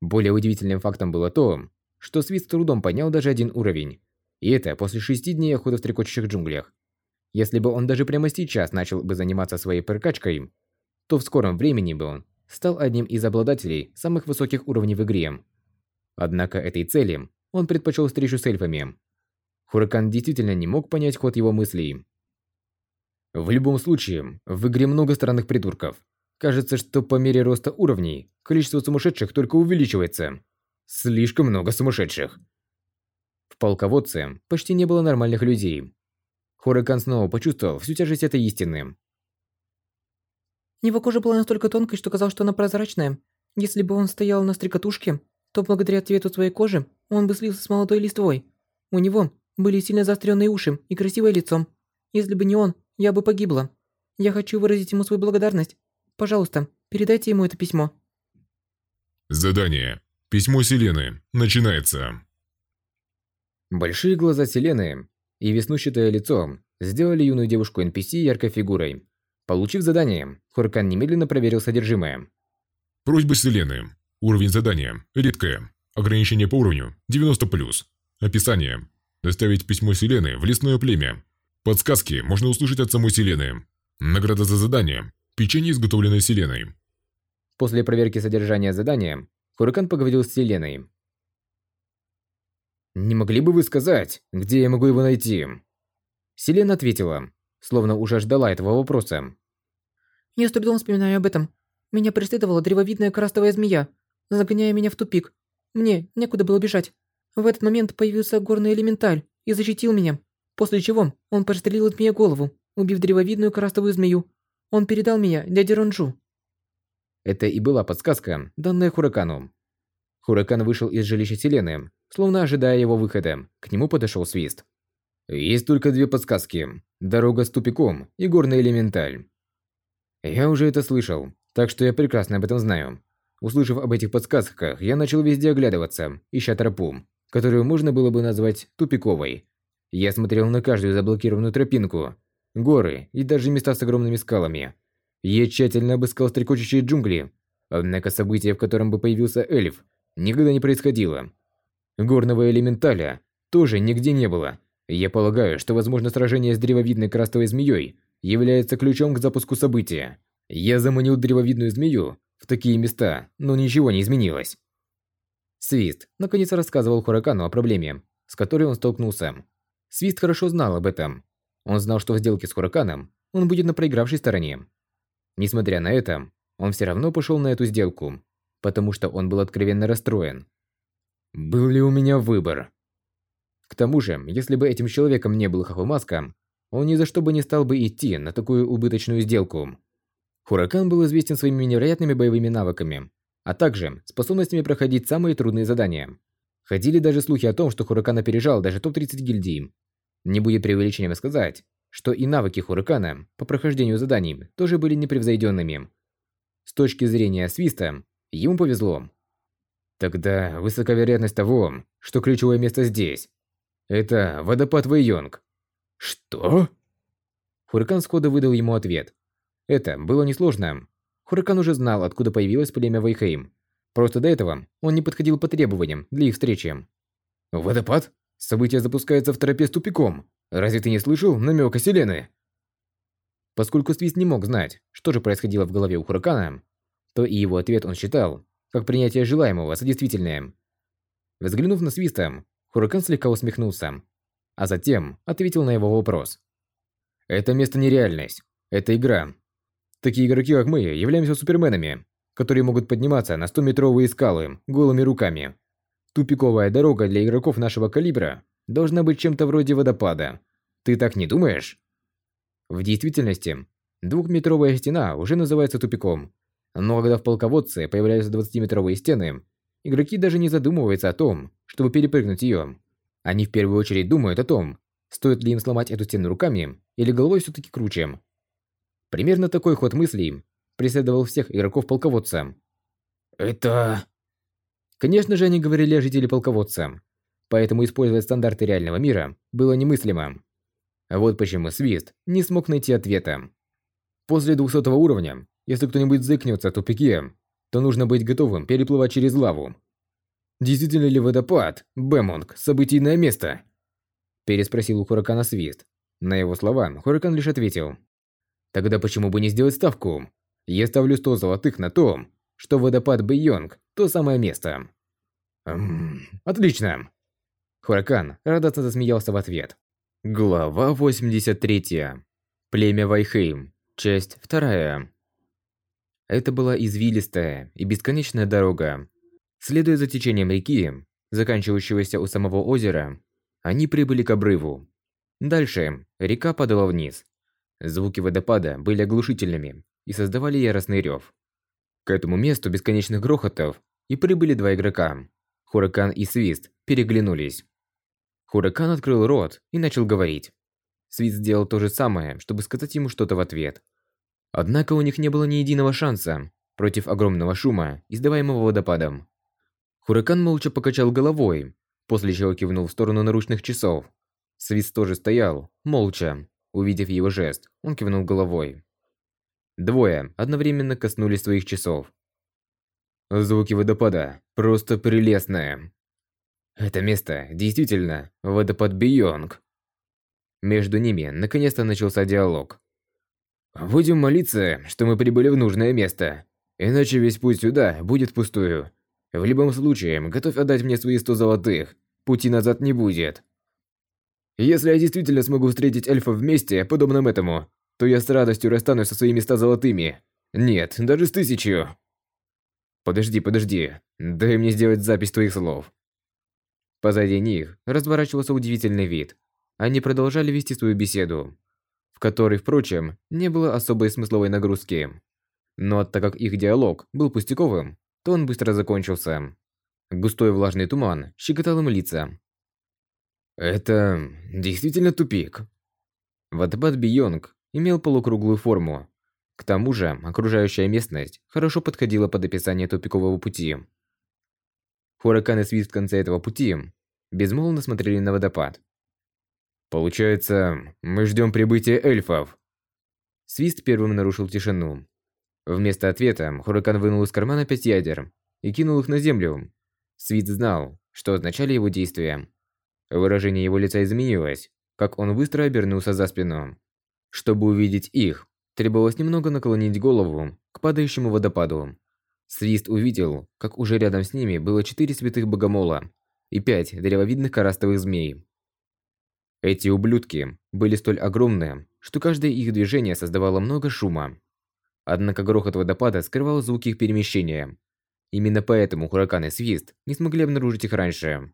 Более удивительным фактом было то, что Свит с трудом поднял даже один уровень. И это после шести дней охоты в стрекочущих джунглях. Если бы он даже прямо сейчас начал бы заниматься своей прокачкой, то в скором времени бы он стал одним из обладателей самых высоких уровней в игре. Однако этой цели он предпочел встречу с эльфами. Хуракан действительно не мог понять ход его мыслей. В любом случае, в игре много странных придурков. Кажется, что по мере роста уровней, количество сумасшедших только увеличивается. Слишком много сумасшедших. В полководце почти не было нормальных людей. Хуракан снова почувствовал всю тяжесть этой истины. Его кожа была настолько тонкой, что казалось, что она прозрачная. Если бы он стоял на стрекотушке, то благодаря цвету своей кожи он бы слился с молодой листвой. У него были сильно заостренные уши и красивое лицо. Если бы не он, я бы погибла. Я хочу выразить ему свою благодарность. Пожалуйста, передайте ему это письмо. Задание. Письмо Селены. Начинается. Большие глаза Селены и веснущатое лицо сделали юную девушку NPC яркой фигурой. Получив задание, Хуракан немедленно проверил содержимое. Просьба Селены. Уровень задания. Редкое. Ограничение по уровню. 90+. Описание. Доставить письмо Селены в лесное племя. Подсказки можно услышать от самой Селены. Награда за задание. Печенье, изготовленное Селеной. После проверки содержания задания, Хуракан поговорил с Селеной. «Не могли бы вы сказать, где я могу его найти?» Селена ответила, словно уже ждала этого вопроса. «Я с трудом вспоминаю об этом. Меня преследовала древовидная крастовая змея, загоняя меня в тупик. Мне некуда было бежать. В этот момент появился горный элементаль и защитил меня, после чего он прострелил от меня голову, убив древовидную крастовую змею. Он передал меня дяде Ронжу. Это и была подсказка, данная Хуракану. Хуракан вышел из жилища Селены, словно ожидая его выхода. К нему подошел свист. Есть только две подсказки. Дорога с тупиком и горный элементаль. Я уже это слышал, так что я прекрасно об этом знаю. Услышав об этих подсказках, я начал везде оглядываться, ища тропу, которую можно было бы назвать тупиковой. Я смотрел на каждую заблокированную тропинку, горы и даже места с огромными скалами. Я тщательно обыскал стрекочущие джунгли, однако событие, в котором бы появился эльф, никогда не происходило. Горного элементаля тоже нигде не было. Я полагаю, что возможно сражение с древовидной крастовой змеей является ключом к запуску события. Я заманил древовидную змею в такие места, но ничего не изменилось. Свист наконец рассказывал Хуракану о проблеме, с которой он столкнулся. Свист хорошо знал об этом. Он знал, что в сделке с Хураканом он будет на проигравшей стороне. Несмотря на это, он все равно пошел на эту сделку, потому что он был откровенно расстроен. Был ли у меня выбор? К тому же, если бы этим человеком не был Хахумаска, он ни за что бы не стал бы идти на такую убыточную сделку. Хуракан был известен своими невероятными боевыми навыками, а также способностями проходить самые трудные задания. Ходили даже слухи о том, что Хуракан опережал даже топ-30 гильдий. Не будет преувеличением сказать, что и навыки Хуракана по прохождению заданий тоже были непревзойденными. С точки зрения свиста, ему повезло. Тогда высока вероятность того, что ключевое место здесь. Это водопад Вэйонг. Что? Хуракан сходу выдал ему ответ. Это было несложно. Хуракан уже знал, откуда появилось племя Вайхейм. Просто до этого он не подходил по требованиям для их встречи. Водопад? Событие запускается в тропе с тупиком. Разве ты не слышал намека Селены? Поскольку Свист не мог знать, что же происходило в голове у Хуракана, то и его ответ он считал, как принятие желаемого за действительное. Взглянув на Свиста, Хуракан слегка усмехнулся, а затем ответил на его вопрос. «Это место не реальность. Это игра. Такие игроки, как мы, являемся суперменами, которые могут подниматься на 100-метровые скалы голыми руками. Тупиковая дорога для игроков нашего калибра должна быть чем-то вроде водопада. Ты так не думаешь? В действительности, двухметровая стена уже называется тупиком. Но когда в полководце появляются 20-метровые стены, игроки даже не задумываются о том, чтобы перепрыгнуть ее. Они в первую очередь думают о том, стоит ли им сломать эту стену руками или головой все-таки круче. Примерно такой ход мыслей преследовал всех игроков полководца. Это... Конечно же, они говорили о жителе полководца, поэтому использовать стандарты реального мира было немыслимо. Вот почему Свист не смог найти ответа. После 200 уровня, если кто-нибудь заикнется о тупике, то нужно быть готовым переплывать через лаву. Действительно ли водопад, Бэйонг, событийное место? Переспросил у Хуракана Свист. На его слова Хуракан лишь ответил. Тогда почему бы не сделать ставку? Я ставлю 100 золотых на том, что водопад Бэйонг – то самое место. Эм, отлично. Хуракан радостно засмеялся в ответ. Глава 83. Племя Вайхейм. Часть 2. Это была извилистая и бесконечная дорога. Следуя за течением реки, заканчивающегося у самого озера, они прибыли к обрыву. Дальше река падала вниз. Звуки водопада были оглушительными и создавали яростный рев. К этому месту бесконечных грохотов и прибыли два игрока. Хуракан и Свист переглянулись. Хуракан открыл рот и начал говорить. Свист сделал то же самое, чтобы сказать ему что-то в ответ. Однако у них не было ни единого шанса против огромного шума, издаваемого водопадом. Хуракан молча покачал головой, после чего кивнул в сторону наручных часов. Свист тоже стоял, молча. Увидев его жест, он кивнул головой. Двое одновременно коснулись своих часов. Звуки водопада просто прелестные. Это место действительно водопад Бионг. Между ними наконец-то начался диалог. Будем молиться, что мы прибыли в нужное место, иначе весь путь сюда будет пустую. В любом случае, готов отдать мне свои сто золотых. Пути назад не будет. Если я действительно смогу встретить эльфов вместе, подобным этому, то я с радостью расстанусь со своими ста золотыми. Нет, даже с тысячью. Подожди, подожди. Дай мне сделать запись твоих слов. Позади них разворачивался удивительный вид. Они продолжали вести свою беседу, в которой, впрочем, не было особой смысловой нагрузки. Но так как их диалог был пустяковым, то он быстро закончился. Густой влажный туман щекотал им лица. Это действительно тупик. Водопад Бионг имел полукруглую форму. К тому же, окружающая местность хорошо подходила под описание тупикового пути. Хуракан и свист в конце этого пути безмолвно смотрели на водопад. Получается, мы ждем прибытия эльфов. Свист первым нарушил тишину. Вместо ответа Хуракан вынул из кармана пять ядер и кинул их на землю. Свист знал, что означали его действия. Выражение его лица изменилось, как он быстро обернулся за спину. Чтобы увидеть их, требовалось немного наклонить голову к падающему водопаду. Свист увидел, как уже рядом с ними было четыре святых богомола и пять древовидных карастовых змей. Эти ублюдки были столь огромные, что каждое их движение создавало много шума. Однако грохот водопада скрывал звуки их перемещения. Именно поэтому Хуракан и Свист не смогли обнаружить их раньше.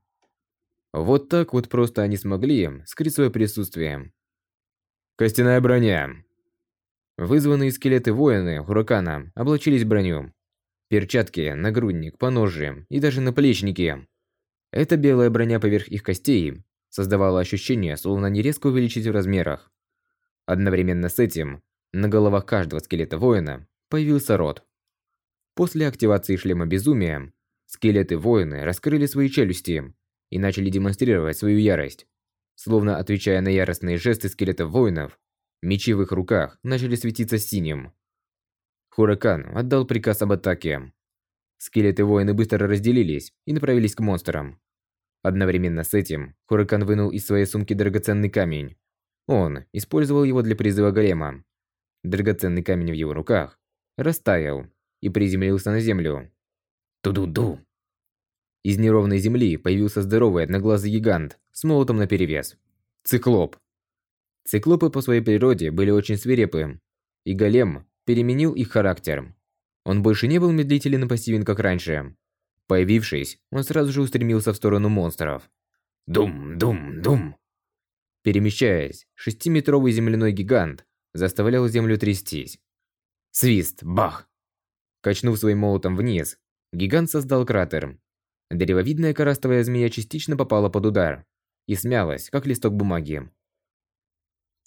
Вот так вот просто они смогли скрыть свое присутствие. Костяная броня. Вызванные скелеты воины Хуракана облачились броню. Перчатки, нагрудник, поножи и даже наплечники. Эта белая броня поверх их костей создавала ощущение, словно они резко увеличились в размерах. Одновременно с этим на головах каждого скелета воина появился рот. После активации шлема безумия, скелеты-воины раскрыли свои челюсти и начали демонстрировать свою ярость. Словно отвечая на яростные жесты скелетов воинов, мечи в их руках начали светиться синим. Хуракан отдал приказ об атаке. Скелеты-воины быстро разделились и направились к монстрам. Одновременно с этим Хуракан вынул из своей сумки драгоценный камень. Он использовал его для призыва голема. Драгоценный камень в его руках растаял и приземлился на землю. Ту-ду-ду. Из неровной земли появился здоровый одноглазый гигант с молотом наперевес. Циклоп. Циклопы по своей природе были очень свирепы, и голем переменил их характер. Он больше не был медлителен и пассивен, как раньше. Появившись, он сразу же устремился в сторону монстров. Дум-дум-дум. Перемещаясь, шестиметровый земляной гигант заставлял землю трястись. Свист, бах! Качнув своим молотом вниз, гигант создал кратер. Деревовидная корастовая змея частично попала под удар и смялась, как листок бумаги.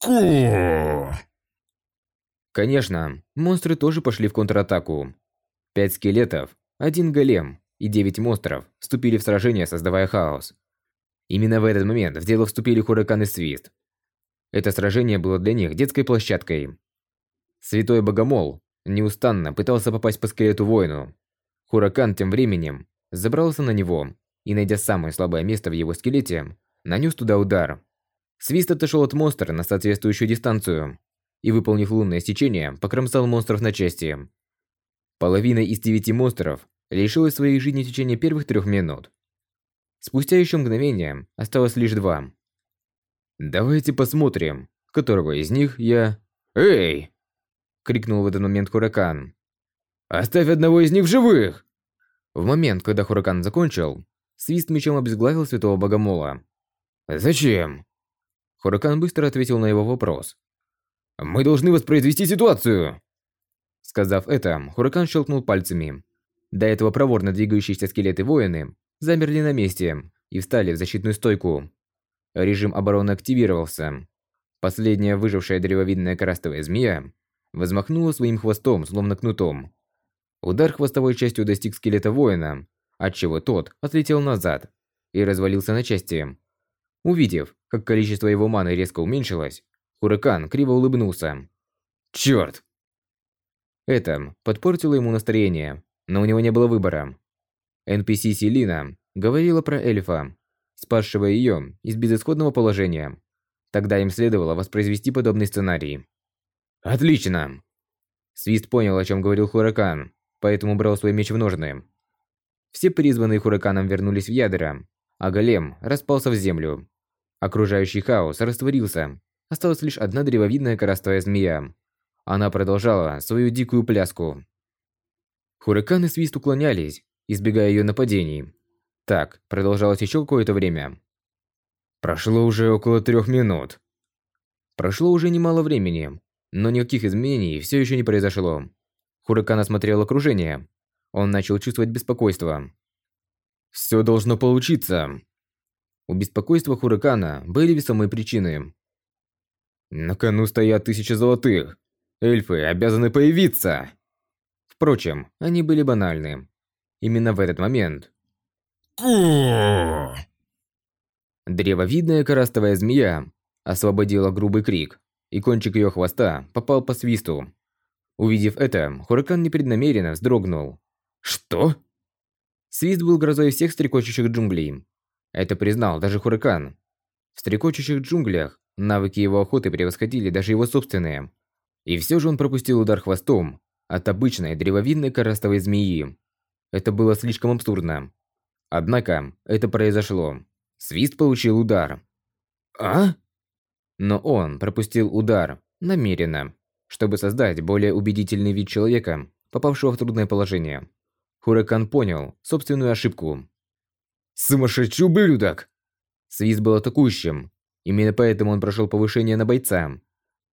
Ку! Конечно, монстры тоже пошли в контратаку. Пять скелетов, один голем и девять монстров вступили в сражение, создавая хаос. Именно в этот момент в дело вступили Хуракан и Свист. Это сражение было для них детской площадкой. Святой Богомол неустанно пытался попасть по скелету воину. Хуракан тем временем забрался на него и, найдя самое слабое место в его скелете, нанес туда удар. Свист отошел от монстра на соответствующую дистанцию и, выполнив лунное сечение, покромсал монстров на части. Половина из девяти монстров лишилась своей жизни в течение первых трех минут. Спустя еще мгновение осталось лишь два. Давайте посмотрим, которого из них я... Эй! крикнул в этот момент Хуракан. Оставь одного из них в живых! В момент, когда Хуракан закончил, свист мечом обезглавил святого богомола. Зачем? Хуракан быстро ответил на его вопрос. Мы должны воспроизвести ситуацию. Сказав это, Хуракан щелкнул пальцами. До этого проворно двигающиеся скелеты воины замерли на месте и встали в защитную стойку. Режим обороны активировался. Последняя выжившая древовидная карастовая змея взмахнула своим хвостом, словно кнутом. Удар хвостовой частью достиг скелета воина, отчего тот отлетел назад и развалился на части. Увидев, как количество его маны резко уменьшилось, Хуракан криво улыбнулся. Черт! Это подпортило ему настроение, но у него не было выбора. NPC Селина говорила про эльфа, спасшего ее из безысходного положения. Тогда им следовало воспроизвести подобный сценарий. Отлично! Свист понял, о чем говорил Хуракан, поэтому брал свой меч в ножны. Все призванные Хураканом вернулись в ядра, а голем распался в землю. Окружающий хаос растворился. Осталась лишь одна древовидная коростая змея. Она продолжала свою дикую пляску. Хуракан и Свист уклонялись, избегая ее нападений. Так продолжалось еще какое-то время. Прошло уже около трех минут. Прошло уже немало времени, но никаких изменений все еще не произошло. Хуракан осмотрел окружение. Он начал чувствовать беспокойство. Все должно получиться. У беспокойства Хуракана были весомые причины. На кону стоят тысячи золотых. Эльфы обязаны появиться. Впрочем, они были банальны. Именно в этот момент Древовидная корастовая змея освободила грубый крик, и кончик ее хвоста попал по свисту. Увидев это, Хуракан непреднамеренно вздрогнул. «Что?» Свист был грозой всех стрекочущих джунглей. Это признал даже Хуракан. В стрекочущих джунглях навыки его охоты превосходили даже его собственные. И все же он пропустил удар хвостом от обычной древовидной корастовой змеи. Это было слишком абсурдно. Однако, это произошло. Свист получил удар. А? Но он пропустил удар намеренно, чтобы создать более убедительный вид человека, попавшего в трудное положение. Хуракан понял собственную ошибку. Сумасшедший ублюдок! Свист был атакующим. Именно поэтому он прошел повышение на бойца.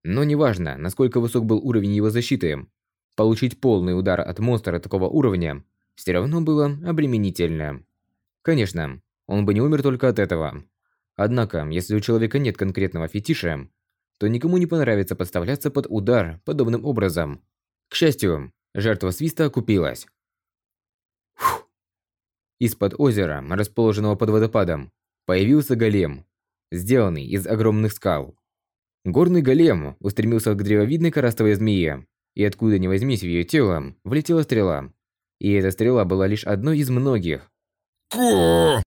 Но неважно, насколько высок был уровень его защиты, получить полный удар от монстра такого уровня все равно было обременительно. Конечно, он бы не умер только от этого. Однако, если у человека нет конкретного фетиша, то никому не понравится подставляться под удар подобным образом. К счастью, жертва свиста окупилась. Из-под озера, расположенного под водопадом, появился голем, сделанный из огромных скал. Горный голем устремился к древовидной корастовой змее, и откуда ни возьмись в ее тело, влетела стрела. И эта стрела была лишь одной из многих, Ко!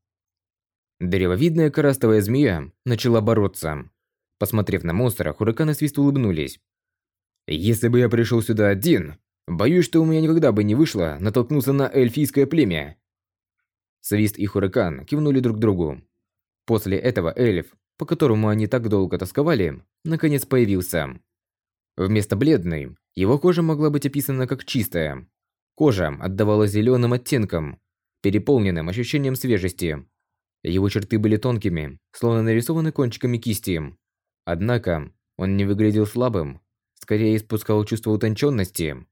Древовидная корастовая змея начала бороться. Посмотрев на монстра, Хуракан и Свист улыбнулись. «Если бы я пришел сюда один, боюсь, что у меня никогда бы не вышло натолкнуться на эльфийское племя». Свист и Хуракан кивнули друг другу. После этого эльф, по которому они так долго тосковали, наконец появился. Вместо бледной, его кожа могла быть описана как чистая. Кожа отдавала зеленым оттенком, переполненным ощущением свежести. Его черты были тонкими, словно нарисованы кончиками кисти. Однако, он не выглядел слабым, скорее испускал чувство утонченности.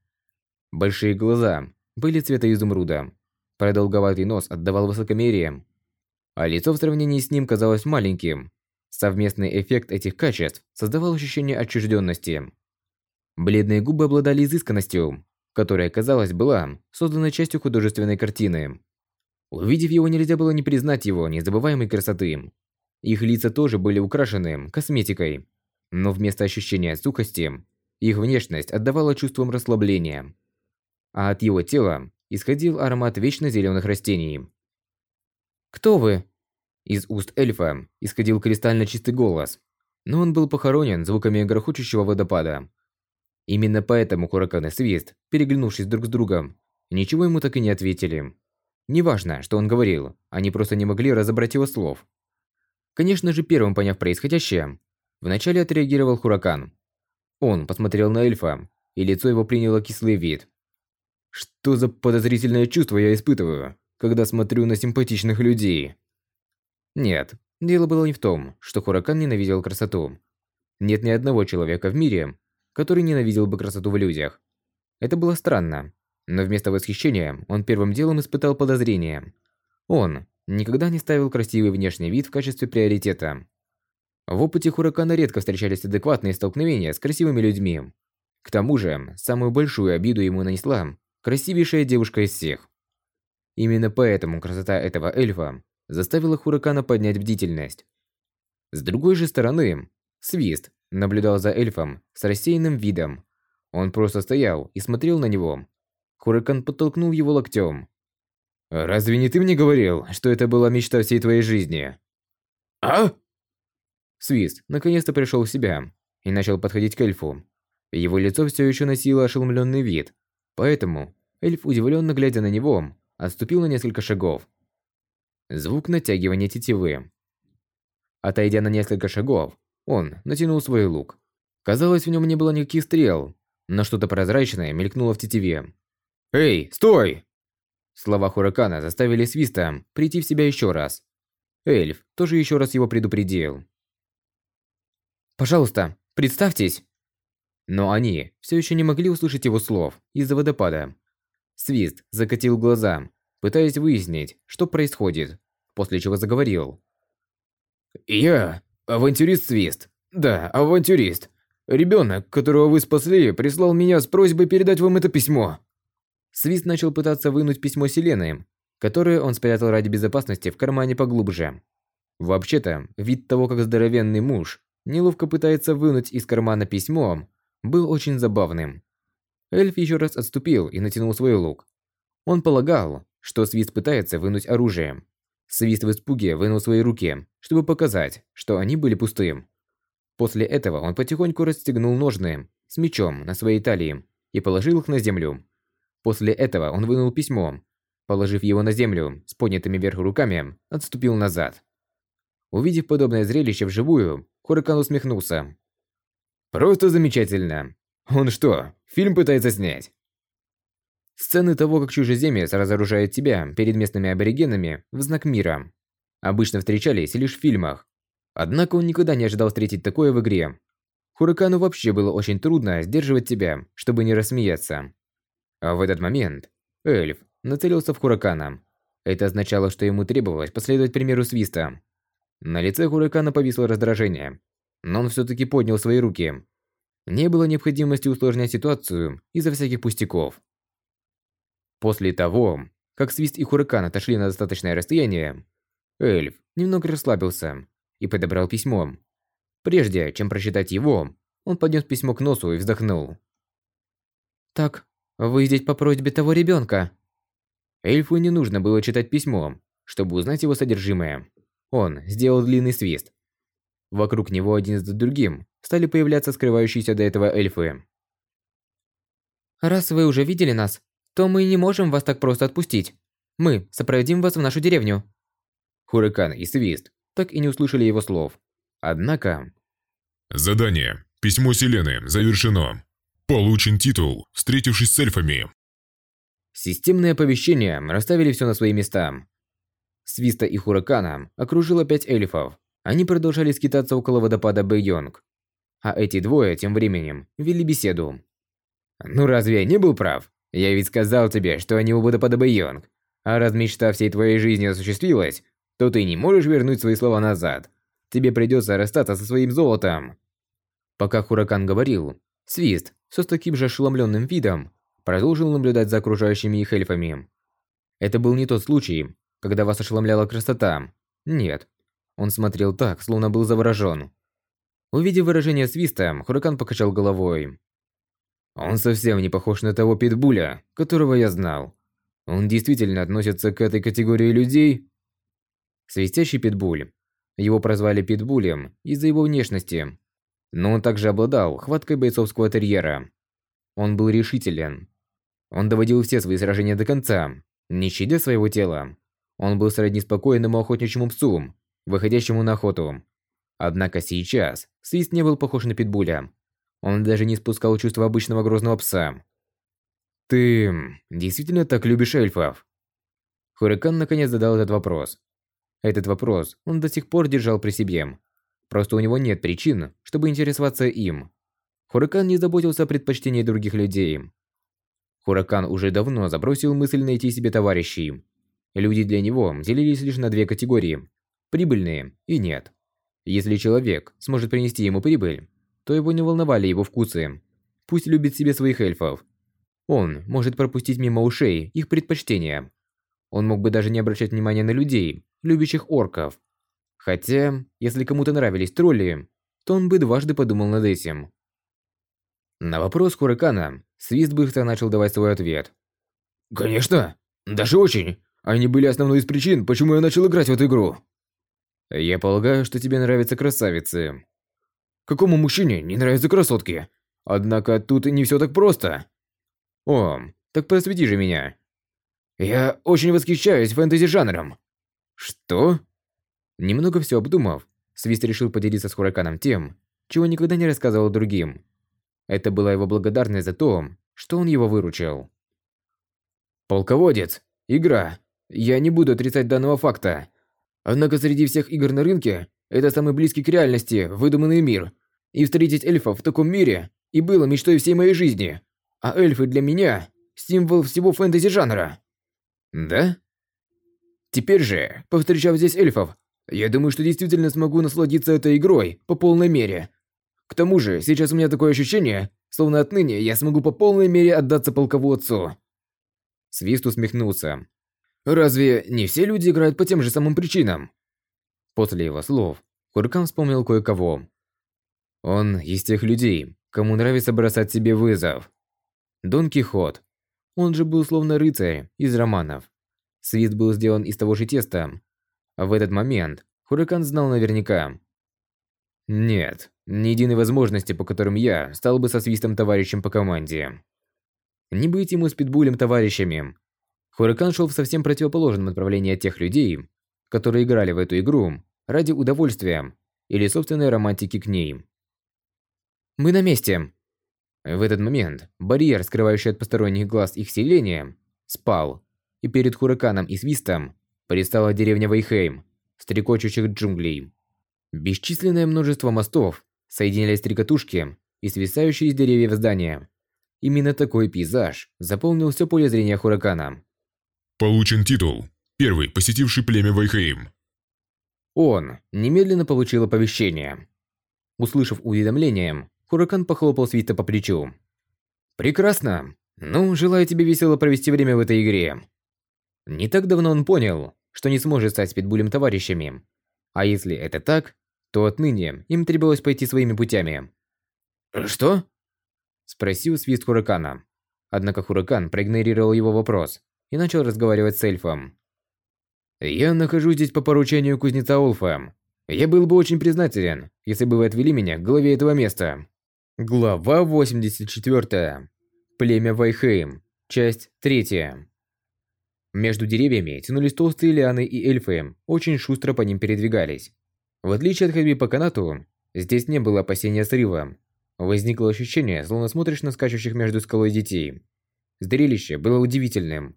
Большие глаза были цвета изумруда. Продолговатый нос отдавал высокомерие. А лицо в сравнении с ним казалось маленьким. Совместный эффект этих качеств создавал ощущение отчужденности. Бледные губы обладали изысканностью, которая, казалось, была создана частью художественной картины. Увидев его, нельзя было не признать его незабываемой красоты. Их лица тоже были украшены косметикой, но вместо ощущения сухости, их внешность отдавала чувством расслабления. А от его тела исходил аромат вечно зеленых растений. «Кто вы?» Из уст эльфа исходил кристально чистый голос, но он был похоронен звуками грохочущего водопада. Именно поэтому Хуракан и Свист, переглянувшись друг с другом, ничего ему так и не ответили. Неважно, что он говорил, они просто не могли разобрать его слов. Конечно же, первым поняв происходящее, вначале отреагировал Хуракан. Он посмотрел на эльфа, и лицо его приняло кислый вид. Что за подозрительное чувство я испытываю, когда смотрю на симпатичных людей? Нет, дело было не в том, что Хуракан ненавидел красоту. Нет ни одного человека в мире, который ненавидел бы красоту в людях. Это было странно, но вместо восхищения он первым делом испытал подозрение. Он никогда не ставил красивый внешний вид в качестве приоритета. В опыте Хуракана редко встречались адекватные столкновения с красивыми людьми. К тому же, самую большую обиду ему нанесла красивейшая девушка из всех. Именно поэтому красота этого эльфа заставила Хуракана поднять бдительность. С другой же стороны, Свист наблюдал за эльфом с рассеянным видом. Он просто стоял и смотрел на него. Хуракан подтолкнул его локтем. «Разве не ты мне говорил, что это была мечта всей твоей жизни?» «А?» Свист наконец-то пришел в себя и начал подходить к эльфу. Его лицо все еще носило ошеломленный вид, поэтому эльф, удивленно глядя на него, отступил на несколько шагов. Звук натягивания тетивы. Отойдя на несколько шагов, он натянул свой лук. Казалось, в нем не было никаких стрел, но что-то прозрачное мелькнуло в тетиве. «Эй, стой!» Слова Хуракана заставили Свиста прийти в себя еще раз. Эльф тоже еще раз его предупредил. «Пожалуйста, представьтесь!» Но они все еще не могли услышать его слов из-за водопада. Свист закатил глаза, пытаясь выяснить, что происходит, после чего заговорил. «Я авантюрист Свист. Да, авантюрист. Ребенок, которого вы спасли, прислал меня с просьбой передать вам это письмо». Свист начал пытаться вынуть письмо Селены, которое он спрятал ради безопасности в кармане поглубже. Вообще-то, вид того, как здоровенный муж неловко пытается вынуть из кармана письмо, был очень забавным. Эльф еще раз отступил и натянул свой лук. Он полагал, что Свист пытается вынуть оружие. Свист в испуге вынул свои руки, чтобы показать, что они были пустым. После этого он потихоньку расстегнул ножны с мечом на своей талии и положил их на землю. После этого он вынул письмо, положив его на землю с поднятыми вверх руками, отступил назад. Увидев подобное зрелище вживую, Хуракан усмехнулся. «Просто замечательно. Он что, фильм пытается снять?» Сцены того, как чужеземец разоружает тебя перед местными аборигенами в знак мира, обычно встречались лишь в фильмах. Однако он никогда не ожидал встретить такое в игре. Хуракану вообще было очень трудно сдерживать себя, чтобы не рассмеяться. А в этот момент эльф нацелился в Хуракана. Это означало, что ему требовалось последовать примеру свиста. На лице Хуракана повисло раздражение, но он все-таки поднял свои руки. Не было необходимости усложнять ситуацию из-за всяких пустяков. После того, как Свист и Хуракан отошли на достаточное расстояние, эльф немного расслабился и подобрал письмо. Прежде чем прочитать его, он поднес письмо к носу и вздохнул. «Так, вы здесь по просьбе того ребенка?» Эльфу не нужно было читать письмо, чтобы узнать его содержимое. Он сделал длинный свист. Вокруг него один за другим стали появляться скрывающиеся до этого эльфы. «Раз вы уже видели нас, то мы не можем вас так просто отпустить. Мы сопроводим вас в нашу деревню». Хуракан и Свист так и не услышали его слов. Однако... Задание. Письмо Селены. Завершено. Получен титул, встретившись с эльфами. Системные оповещения расставили все на свои места. Свиста и Хуракана окружило пять эльфов. Они продолжали скитаться около водопада Бэйонг. А эти двое тем временем вели беседу. «Ну разве я не был прав? Я ведь сказал тебе, что они у водопада Бэйонг. А раз мечта всей твоей жизни осуществилась, то ты не можешь вернуть свои слова назад. Тебе придется расстаться со своим золотом. Пока Хуракан говорил, Свист, все с таким же ошеломленным видом, продолжил наблюдать за окружающими их эльфами. Это был не тот случай, когда вас ошеломляла красота. Нет. Он смотрел так, словно был заворожен. Увидев выражение Свиста, Хуракан покачал головой. Он совсем не похож на того питбуля, которого я знал. Он действительно относится к этой категории людей? Свистящий питбуль. Его прозвали питбулем из-за его внешности. Но он также обладал хваткой бойцовского терьера. Он был решителен. Он доводил все свои сражения до конца, не щадя своего тела. Он был сродни спокойному охотничьему псу, выходящему на охоту. Однако сейчас Свист не был похож на питбуля. Он даже не спускал чувства обычного грозного пса. «Ты действительно так любишь эльфов?» Хурикан наконец задал этот вопрос. Этот вопрос он до сих пор держал при себе. Просто у него нет причин, чтобы интересоваться им. Хуракан не заботился о предпочтении других людей. Хуракан уже давно забросил мысль найти себе товарищей. Люди для него делились лишь на две категории – прибыльные и нет. Если человек сможет принести ему прибыль, то его не волновали его вкусы. Пусть любит себе своих эльфов. Он может пропустить мимо ушей их предпочтения. Он мог бы даже не обращать внимания на людей, любящих орков. Хотя, если кому-то нравились тролли, то он бы дважды подумал над этим. На вопрос Хуракана Свист быстро начал давать свой ответ. «Конечно! Даже очень! Они были основной из причин, почему я начал играть в эту игру!» «Я полагаю, что тебе нравятся красавицы». «Какому мужчине не нравятся красотки? Однако тут не все так просто!» «О, так просвети же меня!» «Я очень восхищаюсь фэнтези-жанром!» «Что?» Немного все обдумав, Свист решил поделиться с Хураканом тем, чего никогда не рассказывал другим. Это была его благодарность за то, что он его выручил. «Полководец! Игра! Я не буду отрицать данного факта. Однако среди всех игр на рынке, это самый близкий к реальности, выдуманный мир. И встретить эльфов в таком мире и было мечтой всей моей жизни. А эльфы для меня – символ всего фэнтези-жанра». «Да?» Теперь же, повстречав здесь эльфов, я думаю, что действительно смогу насладиться этой игрой по полной мере. К тому же, сейчас у меня такое ощущение, словно отныне я смогу по полной мере отдаться полководцу. Свист усмехнулся. Разве не все люди играют по тем же самым причинам? После его слов, Куркан вспомнил кое-кого. Он из тех людей, кому нравится бросать себе вызов. Дон Кихот. Он же был словно рыцарь из романов. Свист был сделан из того же теста, в этот момент Хуракан знал наверняка. Нет, ни единой возможности, по которым я стал бы со свистом товарищем по команде. Не быть ему с питбулем товарищами. Хуракан шел в совсем противоположном направлении от тех людей, которые играли в эту игру ради удовольствия или собственной романтики к ней. «Мы на месте!» В этот момент барьер, скрывающий от посторонних глаз их селение, спал, и перед Хураканом и Свистом предстала деревня Вейхейм, стрекочущих джунглей. Бесчисленное множество мостов соединялись стрекотушки и свисающие из деревьев здания. Именно такой пейзаж заполнил все поле зрения Хуракана. Получен титул. Первый, посетивший племя Вайхейм. Он немедленно получил оповещение. Услышав уведомление, Хуракан похлопал Свита по плечу. «Прекрасно. Ну, желаю тебе весело провести время в этой игре». Не так давно он понял, что не сможет стать с Питбулем товарищами. А если это так, то отныне им требовалось пойти своими путями. «Что?» – спросил свист Хуракана. Однако Хуракан проигнорировал его вопрос и начал разговаривать с эльфом. «Я нахожусь здесь по поручению кузнеца Олфа. Я был бы очень признателен, если бы вы отвели меня к главе этого места». Глава 84. Племя Вайхейм. Часть 3. Между деревьями тянулись толстые лианы и эльфы, очень шустро по ним передвигались. В отличие от ходьбы по канату, здесь не было опасения срыва. Возникло ощущение, словно смотришь на скачущих между скалой детей. Зрелище было удивительным.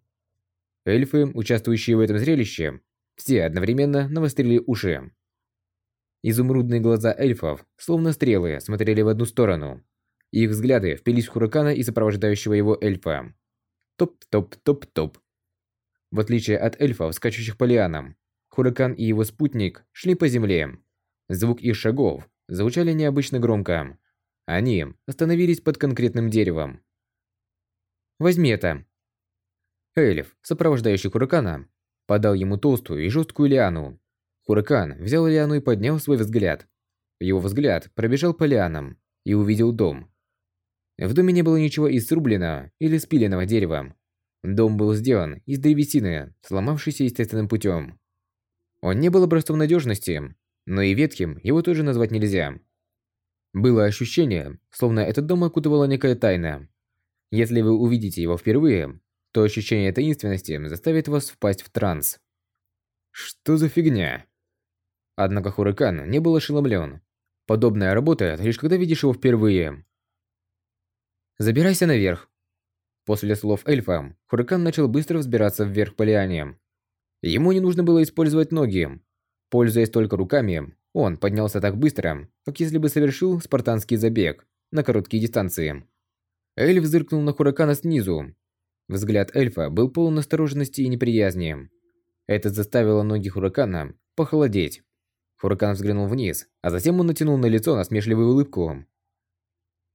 Эльфы, участвующие в этом зрелище, все одновременно навострили уши. Изумрудные глаза эльфов, словно стрелы, смотрели в одну сторону. Их взгляды впились в Хуракана и сопровождающего его эльфа. Топ-топ-топ-топ. В отличие от эльфов, скачущих по лианам, Хуракан и его спутник шли по земле. Звук их шагов звучали необычно громко. Они остановились под конкретным деревом. «Возьми это!» Эльф, сопровождающий Хуракана, подал ему толстую и жесткую лиану. Хуракан взял лиану и поднял свой взгляд. Его взгляд пробежал по лианам и увидел дом. В доме не было ничего из срубленного или спиленного дерева. Дом был сделан из древесины, сломавшейся естественным путем. Он не был образцом надежности, но и ветхим его тоже назвать нельзя. Было ощущение, словно этот дом окутывала некая тайна. Если вы увидите его впервые, то ощущение таинственности заставит вас впасть в транс. Что за фигня? Однако Хуракан не был ошеломлен. Подобная работает лишь когда видишь его впервые. Забирайся наверх, После слов эльфа, Хуракан начал быстро взбираться вверх по лиане. Ему не нужно было использовать ноги. Пользуясь только руками, он поднялся так быстро, как если бы совершил спартанский забег на короткие дистанции. Эльф зыркнул на Хуракана снизу. Взгляд эльфа был полон настороженности и неприязни. Это заставило ноги Хуракана похолодеть. Хуракан взглянул вниз, а затем он натянул на лицо насмешливую улыбку.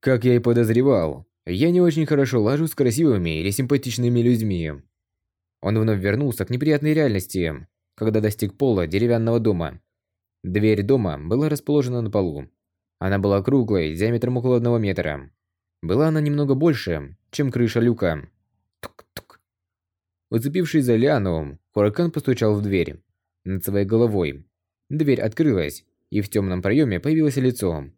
Как я и подозревал, я не очень хорошо лажу с красивыми или симпатичными людьми. Он вновь вернулся к неприятной реальности, когда достиг пола деревянного дома. Дверь дома была расположена на полу. Она была круглой, диаметром около одного метра. Была она немного больше, чем крыша люка. Уцепившись за лиану, Хуракан постучал в дверь над своей головой. Дверь открылась, и в темном проеме появилось лицо.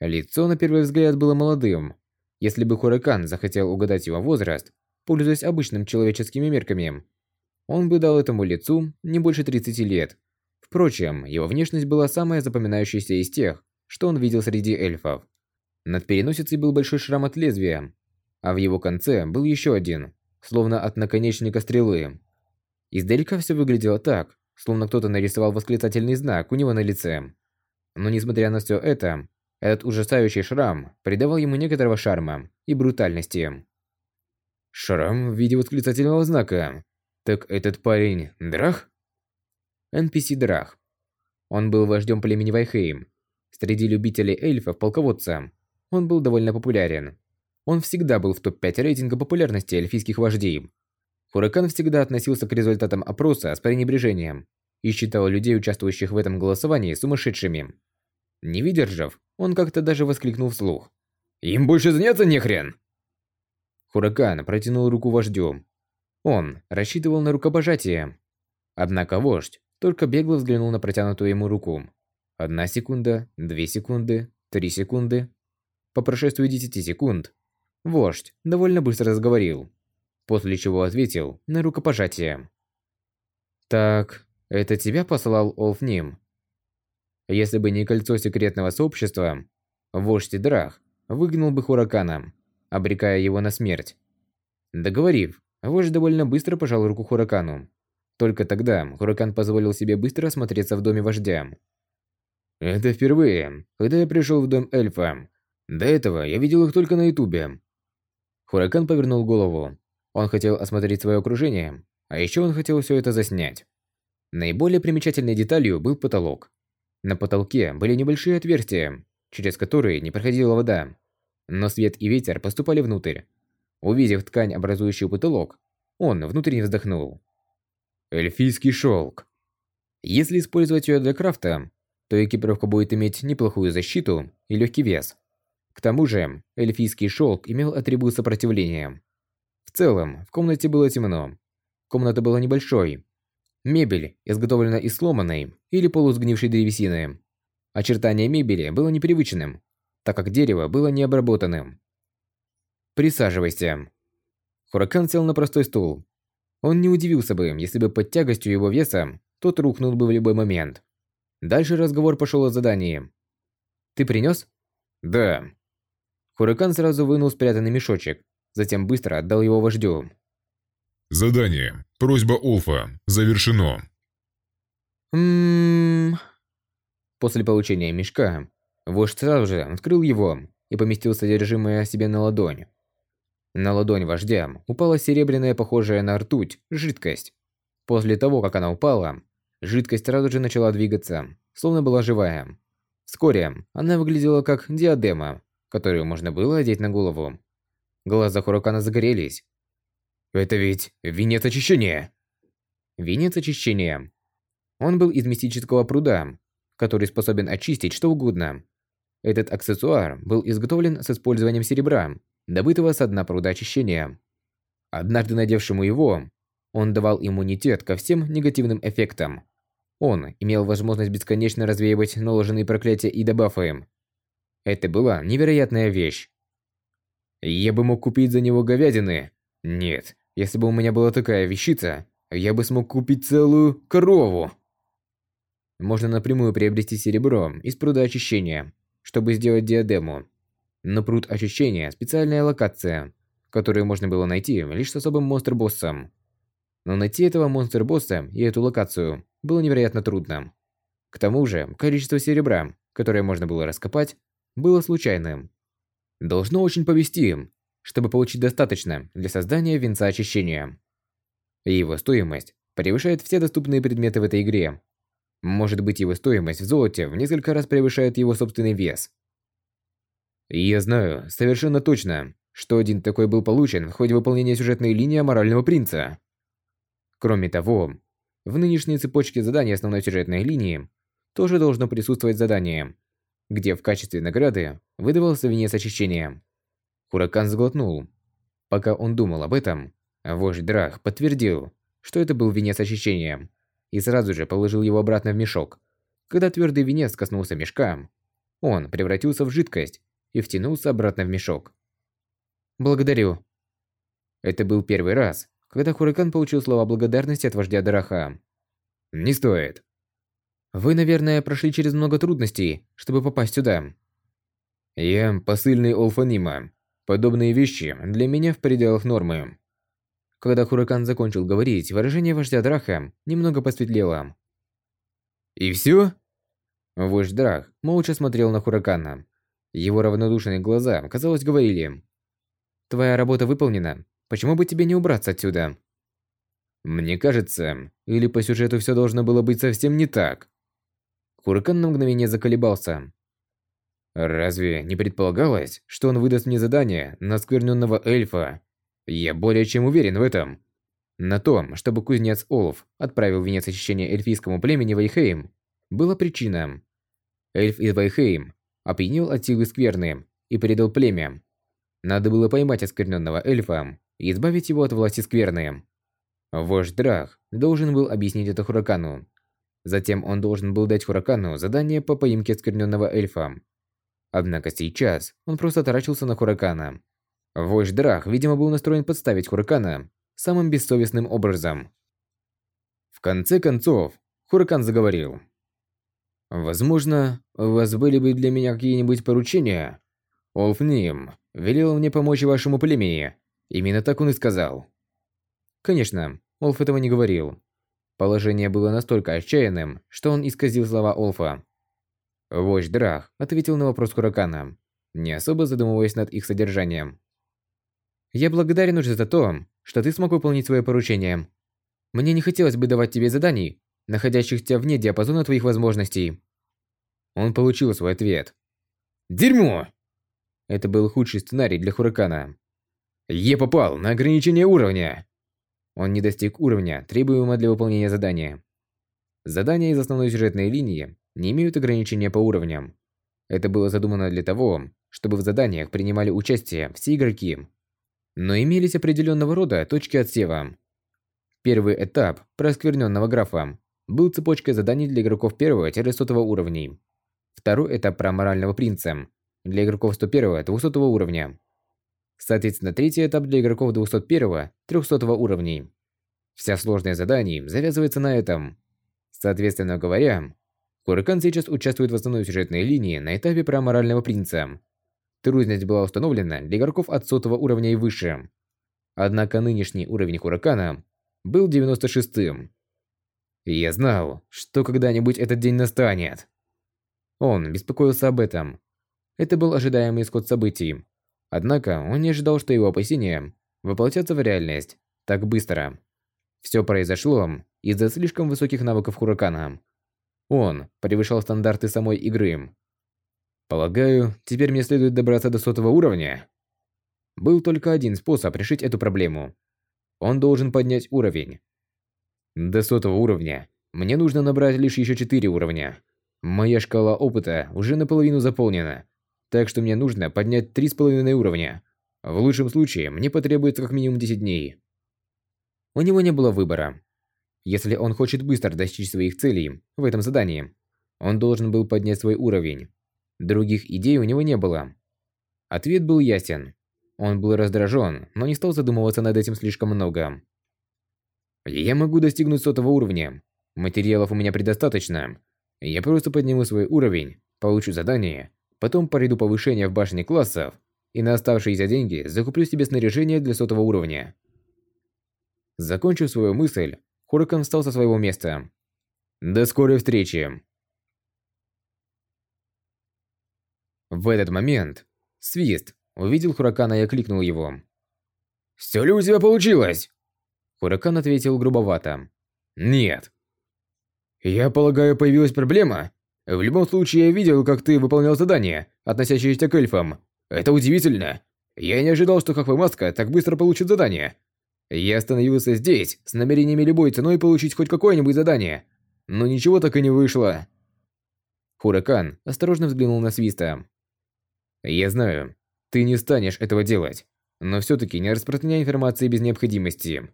Лицо на первый взгляд было молодым. Если бы Хуракан захотел угадать его возраст, пользуясь обычными человеческими мерками, он бы дал этому лицу не больше 30 лет. Впрочем, его внешность была самая запоминающаяся из тех, что он видел среди эльфов. Над переносицей был большой шрам от лезвия, а в его конце был еще один, словно от наконечника стрелы. Издалека все выглядело так, словно кто-то нарисовал восклицательный знак у него на лице. Но несмотря на все это, этот ужасающий шрам придавал ему некоторого шарма и брутальности. Шрам в виде восклицательного знака. Так этот парень Драх? NPC Драх. Он был вождем племени Вайхейм. Среди любителей эльфов-полководца он был довольно популярен. Он всегда был в топ-5 рейтинга популярности эльфийских вождей. Хуракан всегда относился к результатам опроса с пренебрежением и считал людей, участвующих в этом голосовании, сумасшедшими. Не выдержав, он как-то даже воскликнул вслух. «Им больше заняться не хрен!» Хуракан протянул руку вождю. Он рассчитывал на рукопожатие. Однако вождь только бегло взглянул на протянутую ему руку. Одна секунда, две секунды, три секунды. По прошествии десяти секунд, вождь довольно быстро разговорил, после чего ответил на рукопожатие. «Так, это тебя послал Олфним?» Если бы не кольцо секретного сообщества, вождь Драх выгнал бы Хуракана, обрекая его на смерть. Договорив, вождь довольно быстро пожал руку Хуракану. Только тогда Хуракан позволил себе быстро осмотреться в доме вождя. Это впервые, когда я пришел в дом эльфа. До этого я видел их только на ютубе. Хуракан повернул голову. Он хотел осмотреть свое окружение, а еще он хотел все это заснять. Наиболее примечательной деталью был потолок. На потолке были небольшие отверстия, через которые не проходила вода. Но свет и ветер поступали внутрь. Увидев ткань, образующую потолок, он внутренне вздохнул. Эльфийский шелк. Если использовать ее для крафта, то экипировка будет иметь неплохую защиту и легкий вес. К тому же, эльфийский шелк имел атрибут сопротивления. В целом, в комнате было темно. Комната была небольшой. Мебель изготовлена из сломанной или полусгнившей древесины. Очертание мебели было непривычным, так как дерево было необработанным. «Присаживайся». Хуракан сел на простой стул. Он не удивился бы, если бы под тягостью его веса тот рухнул бы в любой момент. Дальше разговор пошел о задании. «Ты принес?» «Да». Хуракан сразу вынул спрятанный мешочек, затем быстро отдал его вождю. Задание. Просьба Олфа. Завершено. Ммм... После получения мешка, вождь сразу же открыл его и поместил содержимое себе на ладонь. На ладонь вождя упала серебряная, похожая на ртуть, жидкость. После того, как она упала, Жидкость сразу же начала двигаться, словно была живая. Вскоре она выглядела как диадема, которую можно было одеть на голову. Глаза Хуракана загорелись. «Это ведь венец очищения!» Венец очищения. Он был из мистического пруда, который способен очистить что угодно. Этот аксессуар был изготовлен с использованием серебра, добытого с дна пруда очищения. Однажды надевшему его, он давал иммунитет ко всем негативным эффектам. Он имел возможность бесконечно развеивать наложенные проклятия и дебафы. Это была невероятная вещь. Я бы мог купить за него говядины. Нет, если бы у меня была такая вещица, я бы смог купить целую корову. Можно напрямую приобрести серебро из пруда очищения, чтобы сделать диадему. Но пруд очищения – специальная локация, которую можно было найти лишь с особым монстр-боссом. Но найти этого монстр-босса и эту локацию было невероятно трудно. К тому же, количество серебра, которое можно было раскопать, было случайным. Должно очень повезти им, чтобы получить достаточно для создания венца очищения. И его стоимость превышает все доступные предметы в этой игре. Может быть, его стоимость в золоте в несколько раз превышает его собственный вес. я знаю совершенно точно, что один такой был получен в ходе выполнения сюжетной линии морального принца. Кроме того, в нынешней цепочке заданий основной сюжетной линии тоже должно присутствовать задание, где в качестве награды выдавался венец очищения. Хуракан сглотнул. Пока он думал об этом, вождь Драх подтвердил, что это был венец очищения, и сразу же положил его обратно в мешок. Когда твердый венец коснулся мешка, он превратился в жидкость и втянулся обратно в мешок. «Благодарю». Это был первый раз, когда Хуракан получил слова благодарности от вождя Драха. «Не стоит». «Вы, наверное, прошли через много трудностей, чтобы попасть сюда». «Я посыльный Олфанима. Подобные вещи для меня в пределах нормы». Когда Хуракан закончил говорить, выражение вождя Драха немного посветлело. «И все?» Вождь Драх молча смотрел на Хуракана. Его равнодушные глаза, казалось, говорили. «Твоя работа выполнена. Почему бы тебе не убраться отсюда?» «Мне кажется, или по сюжету все должно было быть совсем не так?» Хуракан на мгновение заколебался. «Разве не предполагалось, что он выдаст мне задание на скверненного эльфа? Я более чем уверен в этом. На том, чтобы кузнец Олф отправил венец очищения эльфийскому племени Вайхейм, была причина. Эльф из Вайхейм опьянел от силы скверны и предал племя. Надо было поймать оскверненного эльфа и избавить его от власти скверны. Вождь Драх должен был объяснить это Хуракану. Затем он должен был дать Хуракану задание по поимке оскверненного эльфа. Однако сейчас он просто таращился на Хуракана. Вождь Драх, видимо, был настроен подставить Хуракана самым бессовестным образом. В конце концов, Хуракан заговорил. Возможно, у вас были бы для меня какие-нибудь поручения? Олфним велел мне помочь вашему племени. Именно так он и сказал. Конечно, Олф этого не говорил. Положение было настолько отчаянным, что он исказил слова Олфа. Вождь Драх ответил на вопрос Хуракана, не особо задумываясь над их содержанием. «Я благодарен уже за то, что ты смог выполнить свое поручение. Мне не хотелось бы давать тебе заданий, находящихся вне диапазона твоих возможностей. Он получил свой ответ. Дерьмо! Это был худший сценарий для Хуракана. Я попал на ограничение уровня. Он не достиг уровня, требуемого для выполнения задания. Задания из основной сюжетной линии не имеют ограничения по уровням. Это было задумано для того, чтобы в заданиях принимали участие все игроки. Но имелись определенного рода точки отсева. Первый этап проскверненного графа был цепочкой заданий для игроков 1-100 уровней. Второй этап про морального принца для игроков 101-200 уровня. Соответственно, третий этап для игроков 201-300 уровней. Вся сложность заданий завязывается на этом. Соответственно говоря, Куракан сейчас участвует в основной сюжетной линии на этапе про морального принца. Трудность была установлена для игроков от сотого уровня и выше. Однако нынешний уровень Хуракана был 96-м. Я знал, что когда-нибудь этот день настанет. Он беспокоился об этом. Это был ожидаемый исход событий. Однако он не ожидал, что его опасения воплотятся в реальность так быстро. Все произошло из-за слишком высоких навыков Хуракана. Он превышал стандарты самой игры. Полагаю, теперь мне следует добраться до сотого уровня. Был только один способ решить эту проблему. Он должен поднять уровень. До сотого уровня мне нужно набрать лишь еще 4 уровня. Моя шкала опыта уже наполовину заполнена, так что мне нужно поднять 3,5 уровня. В лучшем случае мне потребуется как минимум 10 дней. У него не было выбора. Если он хочет быстро достичь своих целей в этом задании, он должен был поднять свой уровень. Других идей у него не было. Ответ был ясен. Он был раздражен, но не стал задумываться над этим слишком много. Я могу достигнуть сотого уровня. Материалов у меня предостаточно. Я просто подниму свой уровень, получу задание, потом пройду повышение в башне классов и на оставшиеся деньги закуплю себе снаряжение для сотого уровня. Закончив свою мысль, Хуракан встал со своего места. До скорой встречи. В этот момент Свист увидел Хуракана и окликнул его. «Все ли у тебя получилось?» Хуракан ответил грубовато. «Нет». «Я полагаю, появилась проблема? В любом случае, я видел, как ты выполнял задание, относящееся к эльфам. Это удивительно. Я не ожидал, что Хахвы Маска так быстро получит задание. Я остановился здесь, с намерениями любой ценой получить хоть какое-нибудь задание, но ничего так и не вышло. Хуракан осторожно взглянул на Свиста. «Я знаю, ты не станешь этого делать, но все-таки не распространяй информации без необходимости.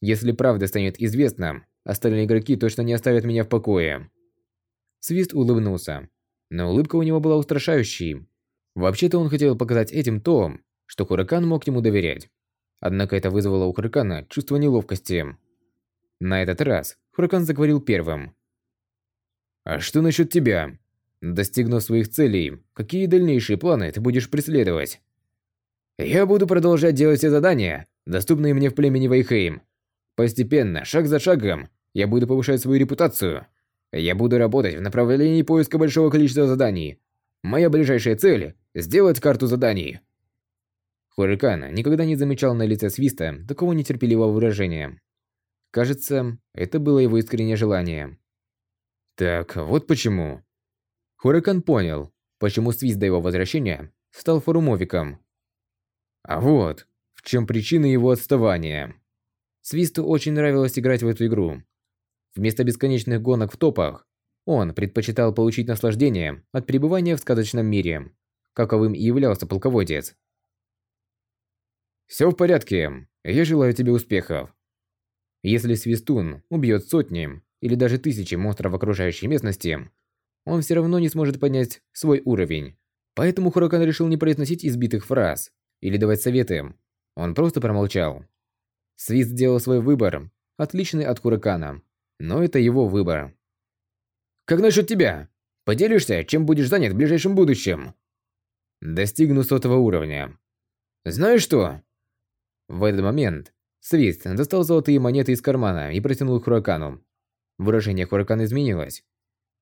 Если правда станет известна, остальные игроки точно не оставят меня в покое». Свист улыбнулся, но улыбка у него была устрашающей. Вообще-то он хотел показать этим то, что Хуракан мог ему доверять. Однако это вызвало у Хуракана чувство неловкости. На этот раз Хуракан заговорил первым. «А что насчет тебя? Достигнув своих целей, какие дальнейшие планы ты будешь преследовать?» «Я буду продолжать делать все задания, доступные мне в племени Вайхейм. Постепенно, шаг за шагом, я буду повышать свою репутацию. Я буду работать в направлении поиска большого количества заданий. Моя ближайшая цель – сделать карту заданий». Хурикан никогда не замечал на лице Свиста такого нетерпеливого выражения. Кажется, это было его искреннее желание. Так, вот почему. Хурикан понял, почему Свист до его возвращения стал форумовиком. А вот, в чем причина его отставания. Свисту очень нравилось играть в эту игру. Вместо бесконечных гонок в топах, он предпочитал получить наслаждение от пребывания в сказочном мире, каковым и являлся полководец. Все в порядке. Я желаю тебе успехов. Если Свистун убьет сотни или даже тысячи монстров в окружающей местности, он все равно не сможет поднять свой уровень. Поэтому Хуракан решил не произносить избитых фраз или давать советы. Он просто промолчал. Свист сделал свой выбор, отличный от Хуракана, но это его выбор. Как насчет тебя? Поделишься, чем будешь занят в ближайшем будущем? Достигну сотого уровня. Знаешь что? В этот момент Свист достал золотые монеты из кармана и протянул их Хуракану. Выражение Хуракана изменилось.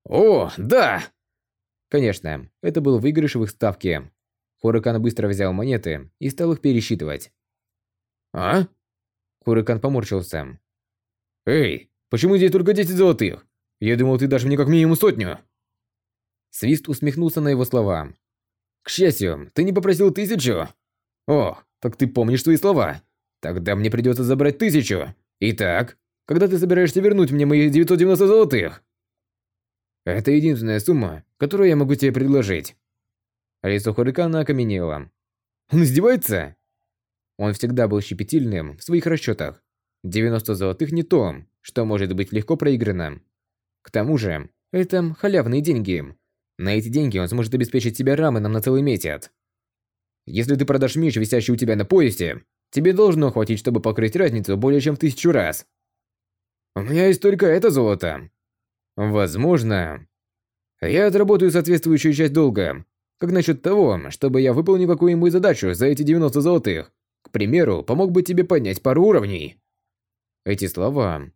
«О, да!» Конечно, это был выигрыш в их ставке. Хуракан быстро взял монеты и стал их пересчитывать. «А?» Хуракан поморщился. «Эй, почему здесь только 10 золотых? Я думал, ты дашь мне как минимум сотню!» Свист усмехнулся на его слова. «К счастью, ты не попросил тысячу?» «О, так ты помнишь свои слова? Тогда мне придется забрать тысячу. Итак, когда ты собираешься вернуть мне мои 990 золотых? Это единственная сумма, которую я могу тебе предложить. Лицо Хурикана окаменело. Он издевается? Он всегда был щепетильным в своих расчетах. 90 золотых не то, что может быть легко проиграно. К тому же, это халявные деньги. На эти деньги он сможет обеспечить себя раменом на целый месяц. Если ты продашь меч, висящий у тебя на поясе, тебе должно хватить, чтобы покрыть разницу более чем в тысячу раз. У меня есть только это золото. Возможно. Я отработаю соответствующую часть долга. Как насчет того, чтобы я выполнил какую-нибудь задачу за эти 90 золотых? К примеру, помог бы тебе поднять пару уровней. Эти слова...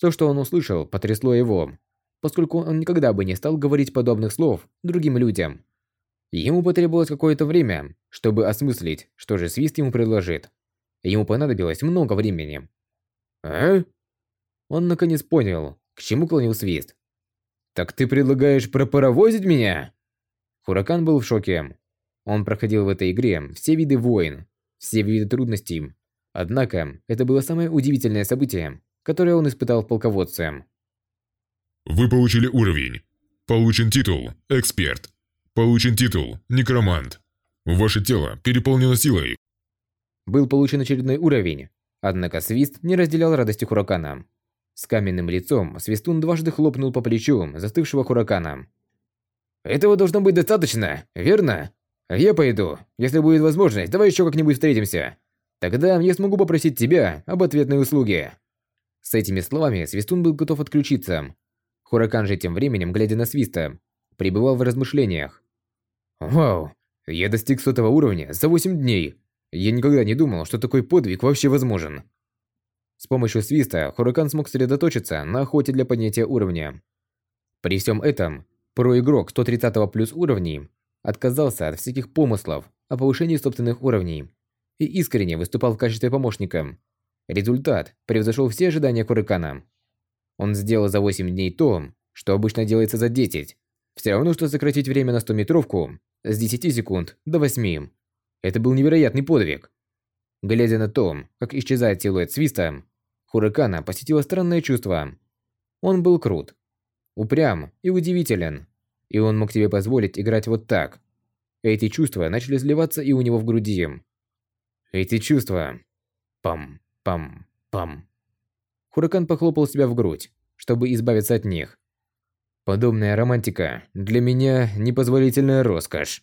То, что он услышал, потрясло его, поскольку он никогда бы не стал говорить подобных слов другим людям. Ему потребовалось какое-то время, чтобы осмыслить, что же Свист ему предложит. Ему понадобилось много времени. «А?» Он наконец понял, к чему клонил Свист. «Так ты предлагаешь пропаровозить меня?» Хуракан был в шоке. Он проходил в этой игре все виды войн, все виды трудностей. Однако, это было самое удивительное событие, которое он испытал в полководце. Вы получили уровень. Получен титул «Эксперт». Получен титул «Некромант». Ваше тело переполнено силой. Был получен очередной уровень, однако Свист не разделял радости Хуракана. С каменным лицом Свистун дважды хлопнул по плечу застывшего Хуракана. «Этого должно быть достаточно, верно? Я пойду. Если будет возможность, давай еще как-нибудь встретимся. Тогда я смогу попросить тебя об ответной услуге». С этими словами Свистун был готов отключиться. Хуракан же тем временем, глядя на Свиста, пребывал в размышлениях. Вау, я достиг сотого уровня за 8 дней. Я никогда не думал, что такой подвиг вообще возможен. С помощью свиста Хуракан смог сосредоточиться на охоте для поднятия уровня. При всем этом, проигрок 130 плюс уровней отказался от всяких помыслов о повышении собственных уровней и искренне выступал в качестве помощника. Результат превзошел все ожидания Хуракана. Он сделал за 8 дней то, что обычно делается за 10. Все равно, что сократить время на 100-метровку с 10 секунд до 8. Это был невероятный подвиг. Глядя на то, как исчезает силуэт свиста, Хуракана посетило странное чувство. Он был крут, упрям и удивителен, и он мог тебе позволить играть вот так. Эти чувства начали сливаться и у него в груди. Эти чувства... Пам-пам-пам. Хуракан похлопал себя в грудь, чтобы избавиться от них. Подобная романтика для меня непозволительная роскошь.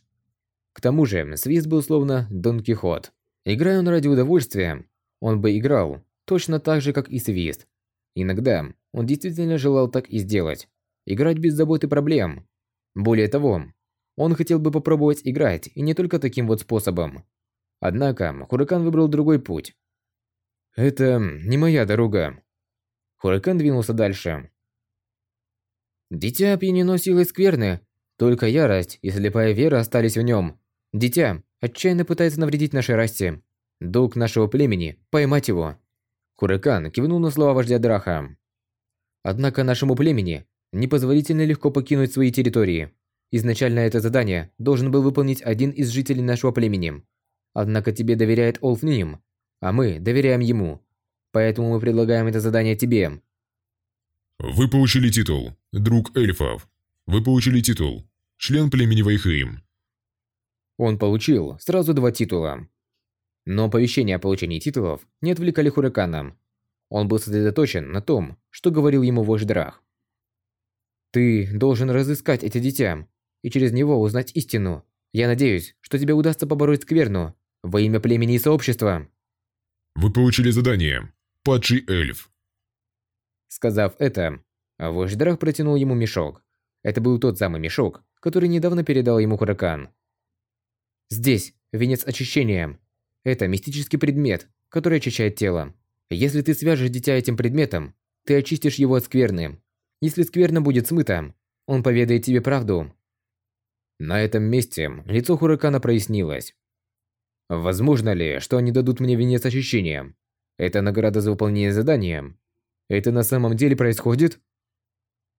К тому же, свист был словно Дон Кихот. Играя он ради удовольствия, он бы играл точно так же, как и свист. Иногда он действительно желал так и сделать. Играть без забот и проблем. Более того, он хотел бы попробовать играть и не только таким вот способом. Однако, Хуракан выбрал другой путь. Это не моя дорога. Хуракан двинулся дальше. Дитя опьянено силой скверны. Только ярость и слепая вера остались в нем. Дитя отчаянно пытается навредить нашей расе. Долг нашего племени – поймать его. Хуракан кивнул на слова вождя Драха. Однако нашему племени непозволительно легко покинуть свои территории. Изначально это задание должен был выполнить один из жителей нашего племени. Однако тебе доверяет Олфним, а мы доверяем ему. Поэтому мы предлагаем это задание тебе. Вы получили титул «Друг эльфов». Вы получили титул «Член племени Вайхейм». Он получил сразу два титула. Но оповещения о получении титулов не отвлекали Хуракана. Он был сосредоточен на том, что говорил ему вождь Драх. «Ты должен разыскать эти дитя и через него узнать истину. Я надеюсь, что тебе удастся побороть скверну во имя племени и сообщества». Вы получили задание «Падший эльф». Сказав это, вождь Драх протянул ему мешок. Это был тот самый мешок, который недавно передал ему Хуракан. Здесь венец очищения. Это мистический предмет, который очищает тело. Если ты свяжешь дитя этим предметом, ты очистишь его от скверны. Если скверна будет смыта, он поведает тебе правду. На этом месте лицо Хуракана прояснилось. Возможно ли, что они дадут мне венец очищения? Это награда за выполнение задания? Это на самом деле происходит?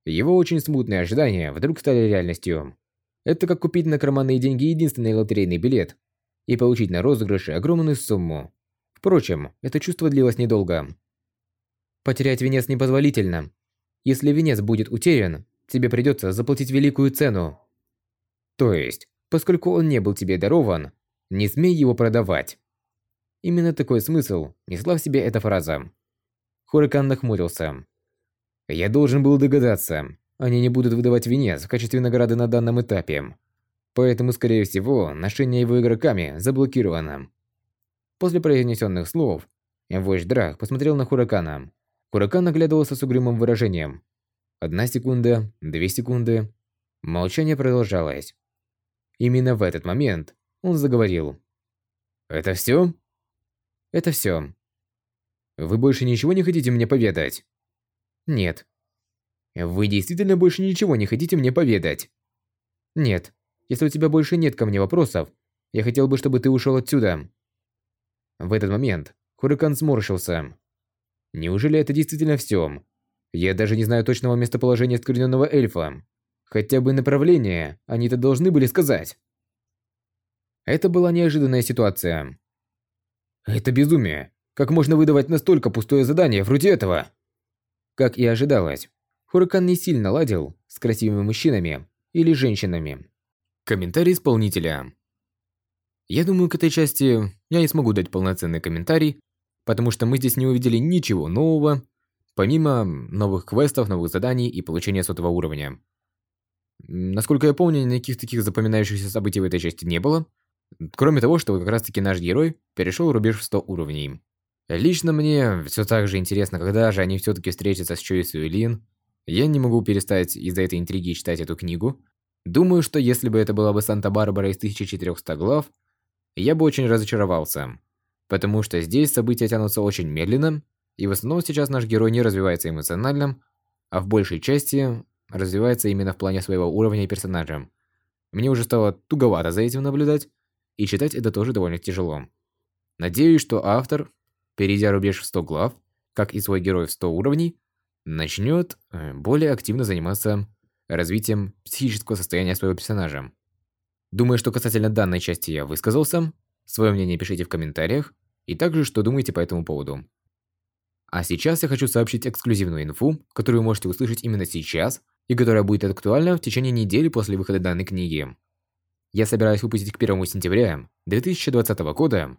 Его очень смутные ожидания вдруг стали реальностью. Это как купить на карманные деньги единственный лотерейный билет и получить на розыгрыше огромную сумму. Впрочем, это чувство длилось недолго. Потерять венец непозволительно. Если венец будет утерян, тебе придется заплатить великую цену. То есть, поскольку он не был тебе дарован, не смей его продавать. Именно такой смысл несла в себе эта фраза. Хуракан нахмурился. Я должен был догадаться. Они не будут выдавать венец в качестве награды на данном этапе. Поэтому, скорее всего, ношение его игроками заблокировано. После произнесенных слов, вождь Драх посмотрел на Хуракана. Хуракан оглядывался с угрюмым выражением. Одна секунда, две секунды. Молчание продолжалось. Именно в этот момент он заговорил. «Это все?» «Это все. Вы больше ничего не хотите мне поведать?» «Нет». «Вы действительно больше ничего не хотите мне поведать?» «Нет. Если у тебя больше нет ко мне вопросов, я хотел бы, чтобы ты ушел отсюда». В этот момент Хуракан сморщился. «Неужели это действительно все? Я даже не знаю точного местоположения скверненного эльфа. Хотя бы направление они-то должны были сказать. Это была неожиданная ситуация. Это безумие. Как можно выдавать настолько пустое задание вроде этого? Как и ожидалось, Хуракан не сильно ладил с красивыми мужчинами или женщинами. Комментарий исполнителя. Я думаю, к этой части я не смогу дать полноценный комментарий, потому что мы здесь не увидели ничего нового, помимо новых квестов, новых заданий и получения сотого уровня. Насколько я помню, никаких таких запоминающихся событий в этой части не было. Кроме того, что как раз таки наш герой перешел рубеж в 100 уровней. Лично мне все так же интересно, когда же они все-таки встретятся с Чой Суэлин. Я не могу перестать из-за этой интриги читать эту книгу. Думаю, что если бы это была бы Санта-Барбара из 1400 глав, я бы очень разочаровался. Потому что здесь события тянутся очень медленно, и в основном сейчас наш герой не развивается эмоционально, а в большей части развивается именно в плане своего уровня и персонажа. Мне уже стало туговато за этим наблюдать, и читать это тоже довольно тяжело. Надеюсь, что автор, перейдя рубеж в 100 глав, как и свой герой в 100 уровней, начнет э, более активно заниматься развитием психического состояния своего персонажа. Думаю, что касательно данной части я высказался. Свое мнение пишите в комментариях. и также, что думаете по этому поводу. А сейчас я хочу сообщить эксклюзивную инфу, которую вы можете услышать именно сейчас, и которая будет актуальна в течение недели после выхода данной книги. Я собираюсь выпустить к 1 сентября 2020 года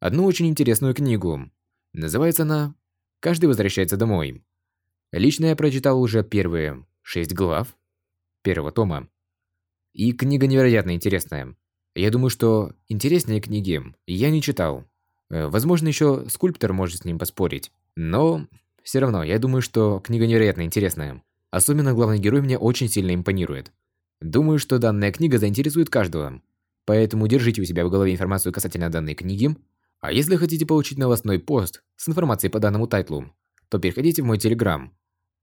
одну очень интересную книгу. Называется она «Каждый возвращается домой». Лично я прочитал уже первые шесть глав первого тома. И книга невероятно интересная. Я думаю, что интереснее книги я не читал. Э, возможно, еще скульптор может с ним поспорить. Но все равно, я думаю, что книга невероятно интересная. Особенно главный герой мне очень сильно импонирует. Думаю, что данная книга заинтересует каждого. Поэтому держите у себя в голове информацию касательно данной книги. А если хотите получить новостной пост с информацией по данному тайтлу, то переходите в мой телеграм.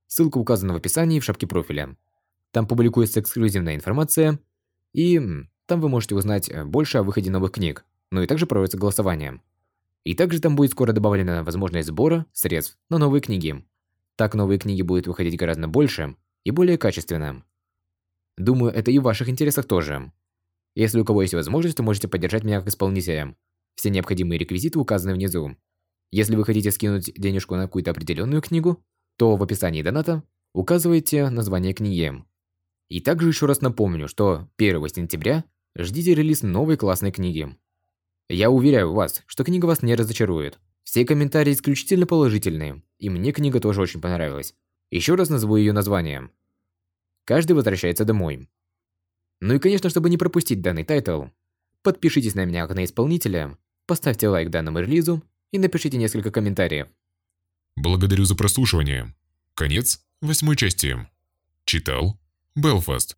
Ссылка указана в описании в шапке профиля. Там публикуется эксклюзивная информация, и там вы можете узнать э, больше о выходе новых книг, ну и также проводится голосование. И также там будет скоро добавлена возможность сбора средств на новые книги. Так новые книги будут выходить гораздо больше и более качественно. Думаю, это и в ваших интересах тоже. Если у кого есть возможность, то можете поддержать меня как исполнителя. Все необходимые реквизиты указаны внизу. Если вы хотите скинуть денежку на какую-то определенную книгу, то в описании доната указывайте название книги. И также еще раз напомню, что 1 сентября ждите релиз новой классной книги. Я уверяю вас, что книга вас не разочарует. Все комментарии исключительно положительные, и мне книга тоже очень понравилась. Еще раз назову ее название. Каждый возвращается домой. Ну и конечно, чтобы не пропустить данный тайтл, подпишитесь на меня как на исполнителя, поставьте лайк данному релизу и напишите несколько комментариев. Благодарю за прослушивание. Конец восьмой части. Читал Белфаст.